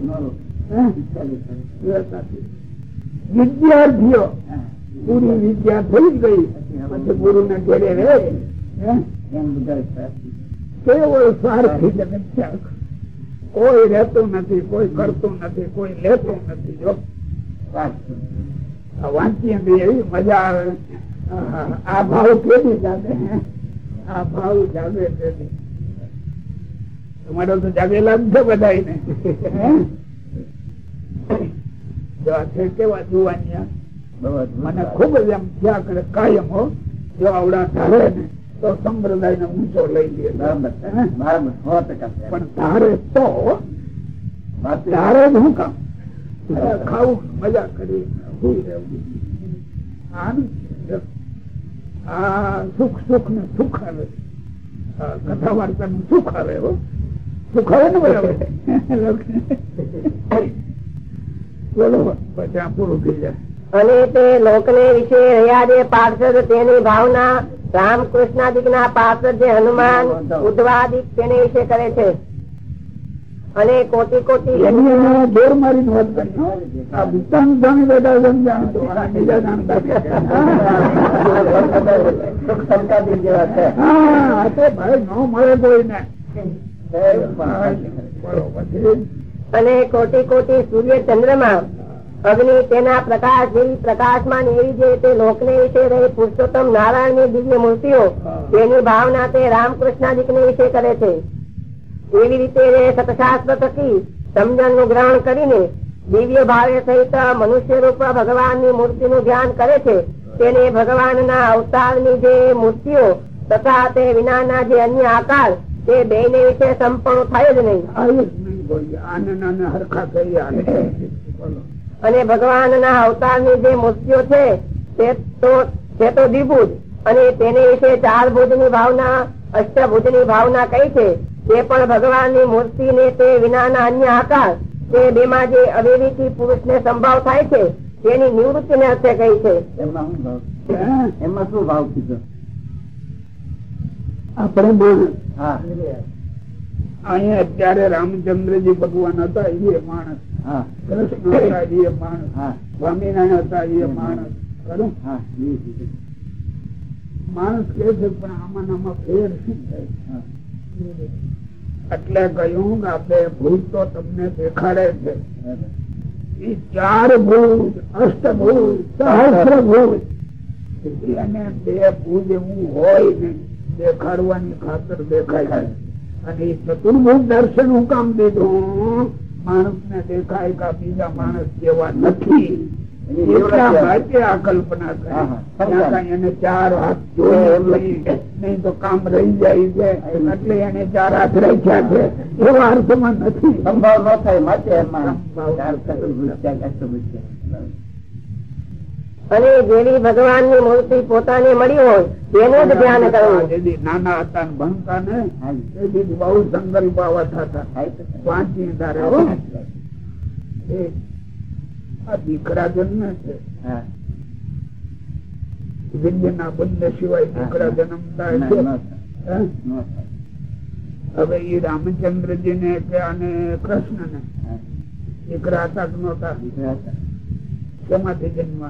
વિદ્યાર્થીઓ, પૂરી વિદ્યા થઈ ગઈ. પછી ગુરુ ને ઘરે રે કેવો સ્વાર્થી જગત કોઈ રહેતું નથી કોઈ કરતું નથી કોઈ લેતું નથી જો. વાંચીએ એવી મજા આવે. આ ભાવ કેવી જાગે? આ ભાવ જાગે તેથી તમારો તો જાગેલા જ છે બધા ને કેવા જોવાની મને ખૂબ જ એમ થયા કરે કાયમ હો જો આવડા ધારે ને તો સંપ્રદાય ને ઊંચો લઈ લે પણ તારે તો ધારે જ હું કામ? ખાવું મજા કરી આ સુખ સુખ ને સુખ આવે. કથા વાર્તા નું સુખ આવે સુખ આવે ને બરાબર? બોલો પછી આ પૂરું થઈ જાય. અને તે લોકને વિશે રહ્યા જે પાર્ષદ તેની ભાવના રામકૃષ્ણાદિક ના પાર્ષદ જે હનુમાન ઉદ્વાદિક તેની વિશે કરે છે. અને કોટી કોટી જોર મારી વાત કરી ભૂતાન સ્વામી બધા સમજાણતો બીજા જાણતા ભાઈ ન મળે કોઈને. અને કોટી કોટી સૂર્ય ચંદ્રમાં અગ્નિ તેના પ્રકાશ જેવી પ્રકાશમાન એવી જે તે લોકને વિશે રહી પુરુષોત્તમ નારાયણની દિવ્ય મૂર્તિઓ તેની ભાવના તે રામકૃષ્ણાદિક ને વિશે કરે છે. એવી રીતે સતશાસ્ત્ર થકી સમજણનું ગ્રહણ કરીને દિવ્ય ભાવે સહિત મનુષ્ય રૂપ ભગવાનની મૂર્તિ નું ધ્યાન કરે છે. તેને ભગવાન ના અવતારની જે મૂર્તિઓ તથા તે વિના ના જે અન્ય આકાર તે બે ને વિશે સંપૂર્ણ થાય જ નહીં. અને ભગવાન ના અવતારની જે મૂર્તિઓ છે તે તો દ્વિભુજ. અને તેને વિશે ચાર ભુજની ભાવના અષ્ટભુજની ભાવના કઈ છે. તે પણ ભગવાનની મૂર્તિ ને તે વિનાના અન્ય આકાર તે બેમાં જે અવિવેકી પુરુષ ને સંભાવ થાય છે તેની નિવૃત્તિ ને અર્થે કહી છે. એમાં શું ભાવ? હે? એમાં શું ભાવ કીધો? આપણે બોલ. હા. અહીંયા અત્યારે રામચંદ્રજી ભગવાન હતા એ માણસ. માણસ કે છે. પણ આમાં આમાં ફેર શું થાય? એટલે કહ્યું કે આપડે ભૂલ તો તમને દેખાડે છે. એ ચાર ભૂજ અષ્ટભૂજ સહસ્ર ભૂજ અને બે ભૂજ એવું હોય દેખાડવાની ખાતર દેખાય અને એ ચતુર્ભુજ દર્શન હું કામ દીધું. માણસ ને દેખાય કે આ બીજા માણસ જેવા નથી. એની એટલા નિવૃત્તિ માટે આ કલ્પના કરી. હા, હા. ત્યાં કાંઈ એને ચાર હાથ એમ નહીં. નહીં તો કામ રહી જાય છે. એટલે એને ચાર હાથ રાખ્યા છે. એવા અર્થમાં નથી. સંભાવ ન થાય માટે એમાં સંભાવ. ચાર ચતુર્ભુજ છે, અષ્ટભુજ છે. અને જેવી ભગવાનની મૂર્તિ પોતાને મળી હોય તેનું જ ધ્યાન કરવું. નાના હતા ભણતા ને બહુ જંગલ બાવા થતા. વાંચી તારે દીકરા જન્મ છે. હા. વિદ્યાના બંધ સિવાય દીકરા ના, છે ન? ન થાય. હવે એ રામચંદ્રજી ને કે અને કૃષ્ણ ને દીકરા હતા નહોતા? દીકરા જન્મ.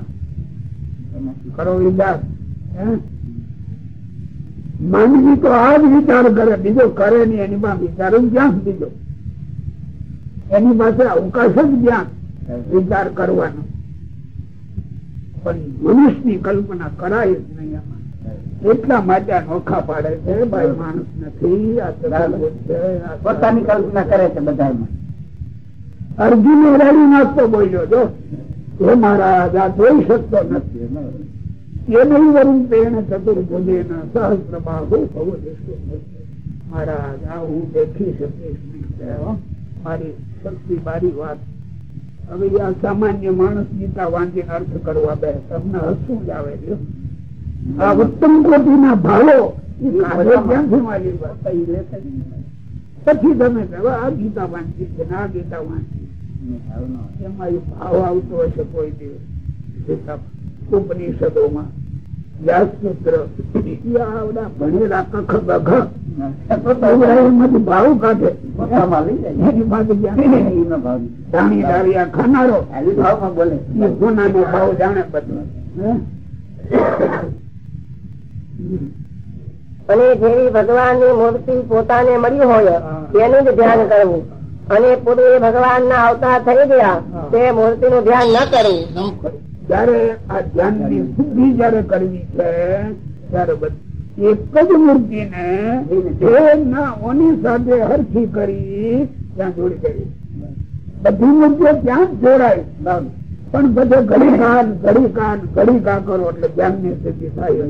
કરો વિચાર માનવી તો આ જ વિચાર કરે બીજો કરે નહીં એની પાસે વિચાર ક્યાં બીજો એની પાસે અવકાશ જ ક્યાં વિચાર કરવાનો? પણ મનુષ્યની કલ્પના કરાય જ નહીં આમાં. એટલા માટે નોખા પાડે છે ભાઈ માણસ નથી આ પોતાની કલ્પના કરે છે બધા. અર્જુન રેડી નાખતો બોલ્યો જો. હે મહારાજ, આ જોઈ શકતો નથી એ નહીં વરું તેણે ચતુર્ભુજે સહસ્ર બાહુ ભવ મહારાજ, આ હું દેખી શકીશ મારી શક્તિ, મારી વાત. હવે આ સામાન્ય માણસ ગીતા વાંચીને અર્થ કરવા બે. તમને હસવું જ આવે છે. આ ઉત્તમ કોટીના ભાવો, એ કાઢે ક્યાંથી મારી વાત? પછી તમે કહેવા આ ગીતા વાંચી છે આ ગીતા વાંચી એમાં ભાવ આવતો હશે કોઈ દિવસ. ઉપનિષદોમાં વ્યાસસૂત્ર આવડા ભણેલા કખ ગઘ ભાવ કાઢે. એની પાસે ડાળિયા ખાનારો. ભાવમાં બોલે. એ નો ભાવ જાણે બધું. અને જેવી ભગવાનની મૂર્તિ પોતાને મળી હોય તેનું જ ધ્યાન કરવું. અને પોતે ભગવાન ના અવતાર થઈ ગયા. તે મૂર્તિનું ધ્યાન ન કરવું જયારે આ ધ્યાનની શુદ્ધિ જયારે કરવી છે ત્યારે એક જ મૂર્તિ ને. ના ઓની સાથે હરખી કરી ત્યાં જોડી કરી બધી મૂર્તિઓ ત્યાં જ જોડાય પણ બધે ઘડી કાન ઘડી કાન ઘડી કા કરો એટલે જ્ઞાનની સ્થિતિ થાય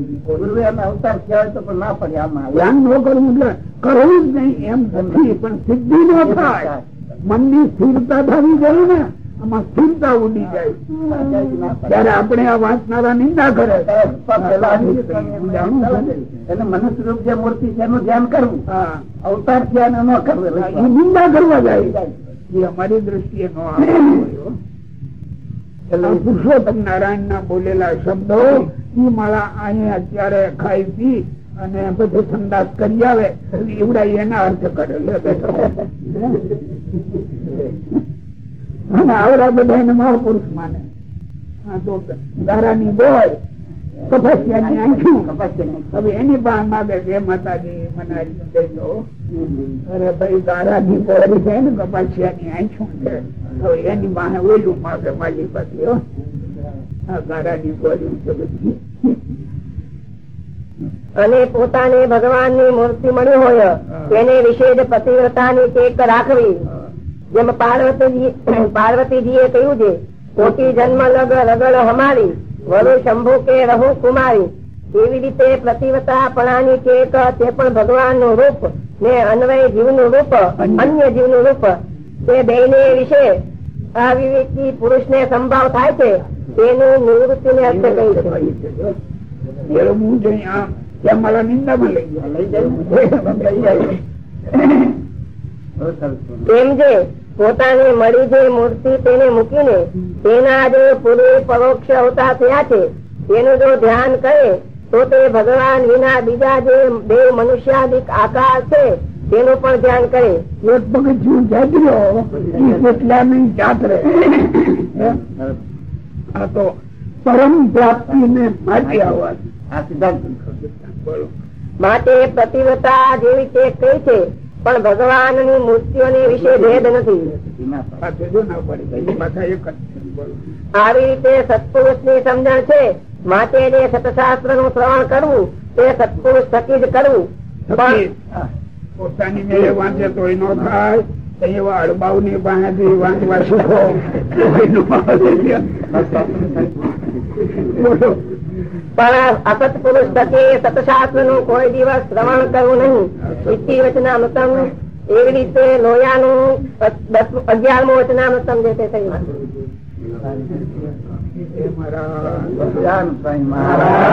અવતાર કહેવાય તો પણ ના પડે આમાં. જ્ઞાન ન કરવું એટલે કરવું જ નહીં એમ નથી પણ સિદ્ધિ ન થાય. મનની સ્થિરતા થવી જોઈએ ને આમાં સ્થિરતા ઉડી જાય. ત્યારે આપણે આ વાંચનારા નિંદા કરે મનુષ્ય રૂપ જે મૂર્તિ છે એનું ધ્યાન કરવું. હા. અવતાર ધ્યાન ન કરવું. એ નિંદા કરવા જાય. એ અમારી દ્રષ્ટિએ નો આવે. એટલે પુરુષોત્તમ નારાયણ ના બોલેલા શબ્દો ઈ માળા અહીંયા અત્યારે ખાઈ પી અને પછી સંદાસ કરી આવે એવડા એના અર્થ કરેલો આવડા બધા એને મહાપુરુષ માને. તો દારાની બોલ કપાસિયાની આંખું. હવે એની પાસે માગે કે માતાજી, મને દઈ દેજો અરે ભાઈ દારાની બોરી છે ને કપાસિયાની આંખું છે. તો એની પાસે ઓલું માગે માલી પાસે આ છે બધી. અને પોતાને ભગવાનની મૂર્તિ મળી હોય તેને ટેક રાખવી. જેમ પાર્વતીજી પાર્વતીજીએ કહ્યું છે કોટી જન્મ લગ રગડ હમારી વરુ શંભુ કે રહુ કુમારી. એવી રીતે પ્રતિવતાપણાની ટેક તે પણ ભગવાનનું રૂપ ને અન્વય જીવનું રૂપ અન્ય જીવનું રૂપ. તે બેને વિશે અવિવેકી પુરુષને સંભાવ થાય છે. તેનું નિવૃત્તિને અર્થે કહ્યું છે. મેળવવું જોઈએ આમ ત્યાં મારા નિંદામાં લઈ જાય એમ જે પોતાને મળી જે મૂર્તિ તેને મૂકીને તેના જે પૂર્વે પરોક્ષ અવતાર થયા છે તેનું જો ધ્યાન કરે તો તે ભગવાન વિના બીજા જે દેવ મનુષ્યાદિક આકાર છે તેનું પણ ધ્યાન કરે. એક પગથિયું જાગ્યો કેટલા નહીં ચાતરે આ તો પરમ પ્રાપ્તિ ને માટે આવવા આ સિદ્ધાંત માટે પ્રતિવતા જેવી તે કઈ છે પણ ભગવાન ભગવાનની મૂર્તિઓને વિશે ભેદ નથી. ના આવી રીતે સત્પુરુષની સમજણ છે માટે જે સતશાસ્ત્રનું શ્રવણ કરવું તે સત્પુરુષ થકી જ કરવું. પણ પોતાની મેળે વાંચે તો નો થાય એવા ની પાસેથી વાંચવા શીખો. પણ અસત પુરુષ થકી સતશાસ્ત્રનું કોઈ દિવસ શ્રવણ કરવું નહીં. ઇતિ વચનામૃતમ. એવી રીતે લોયાનું અગિયારમું વચનામૃતમ જે તે થયું મહારાજ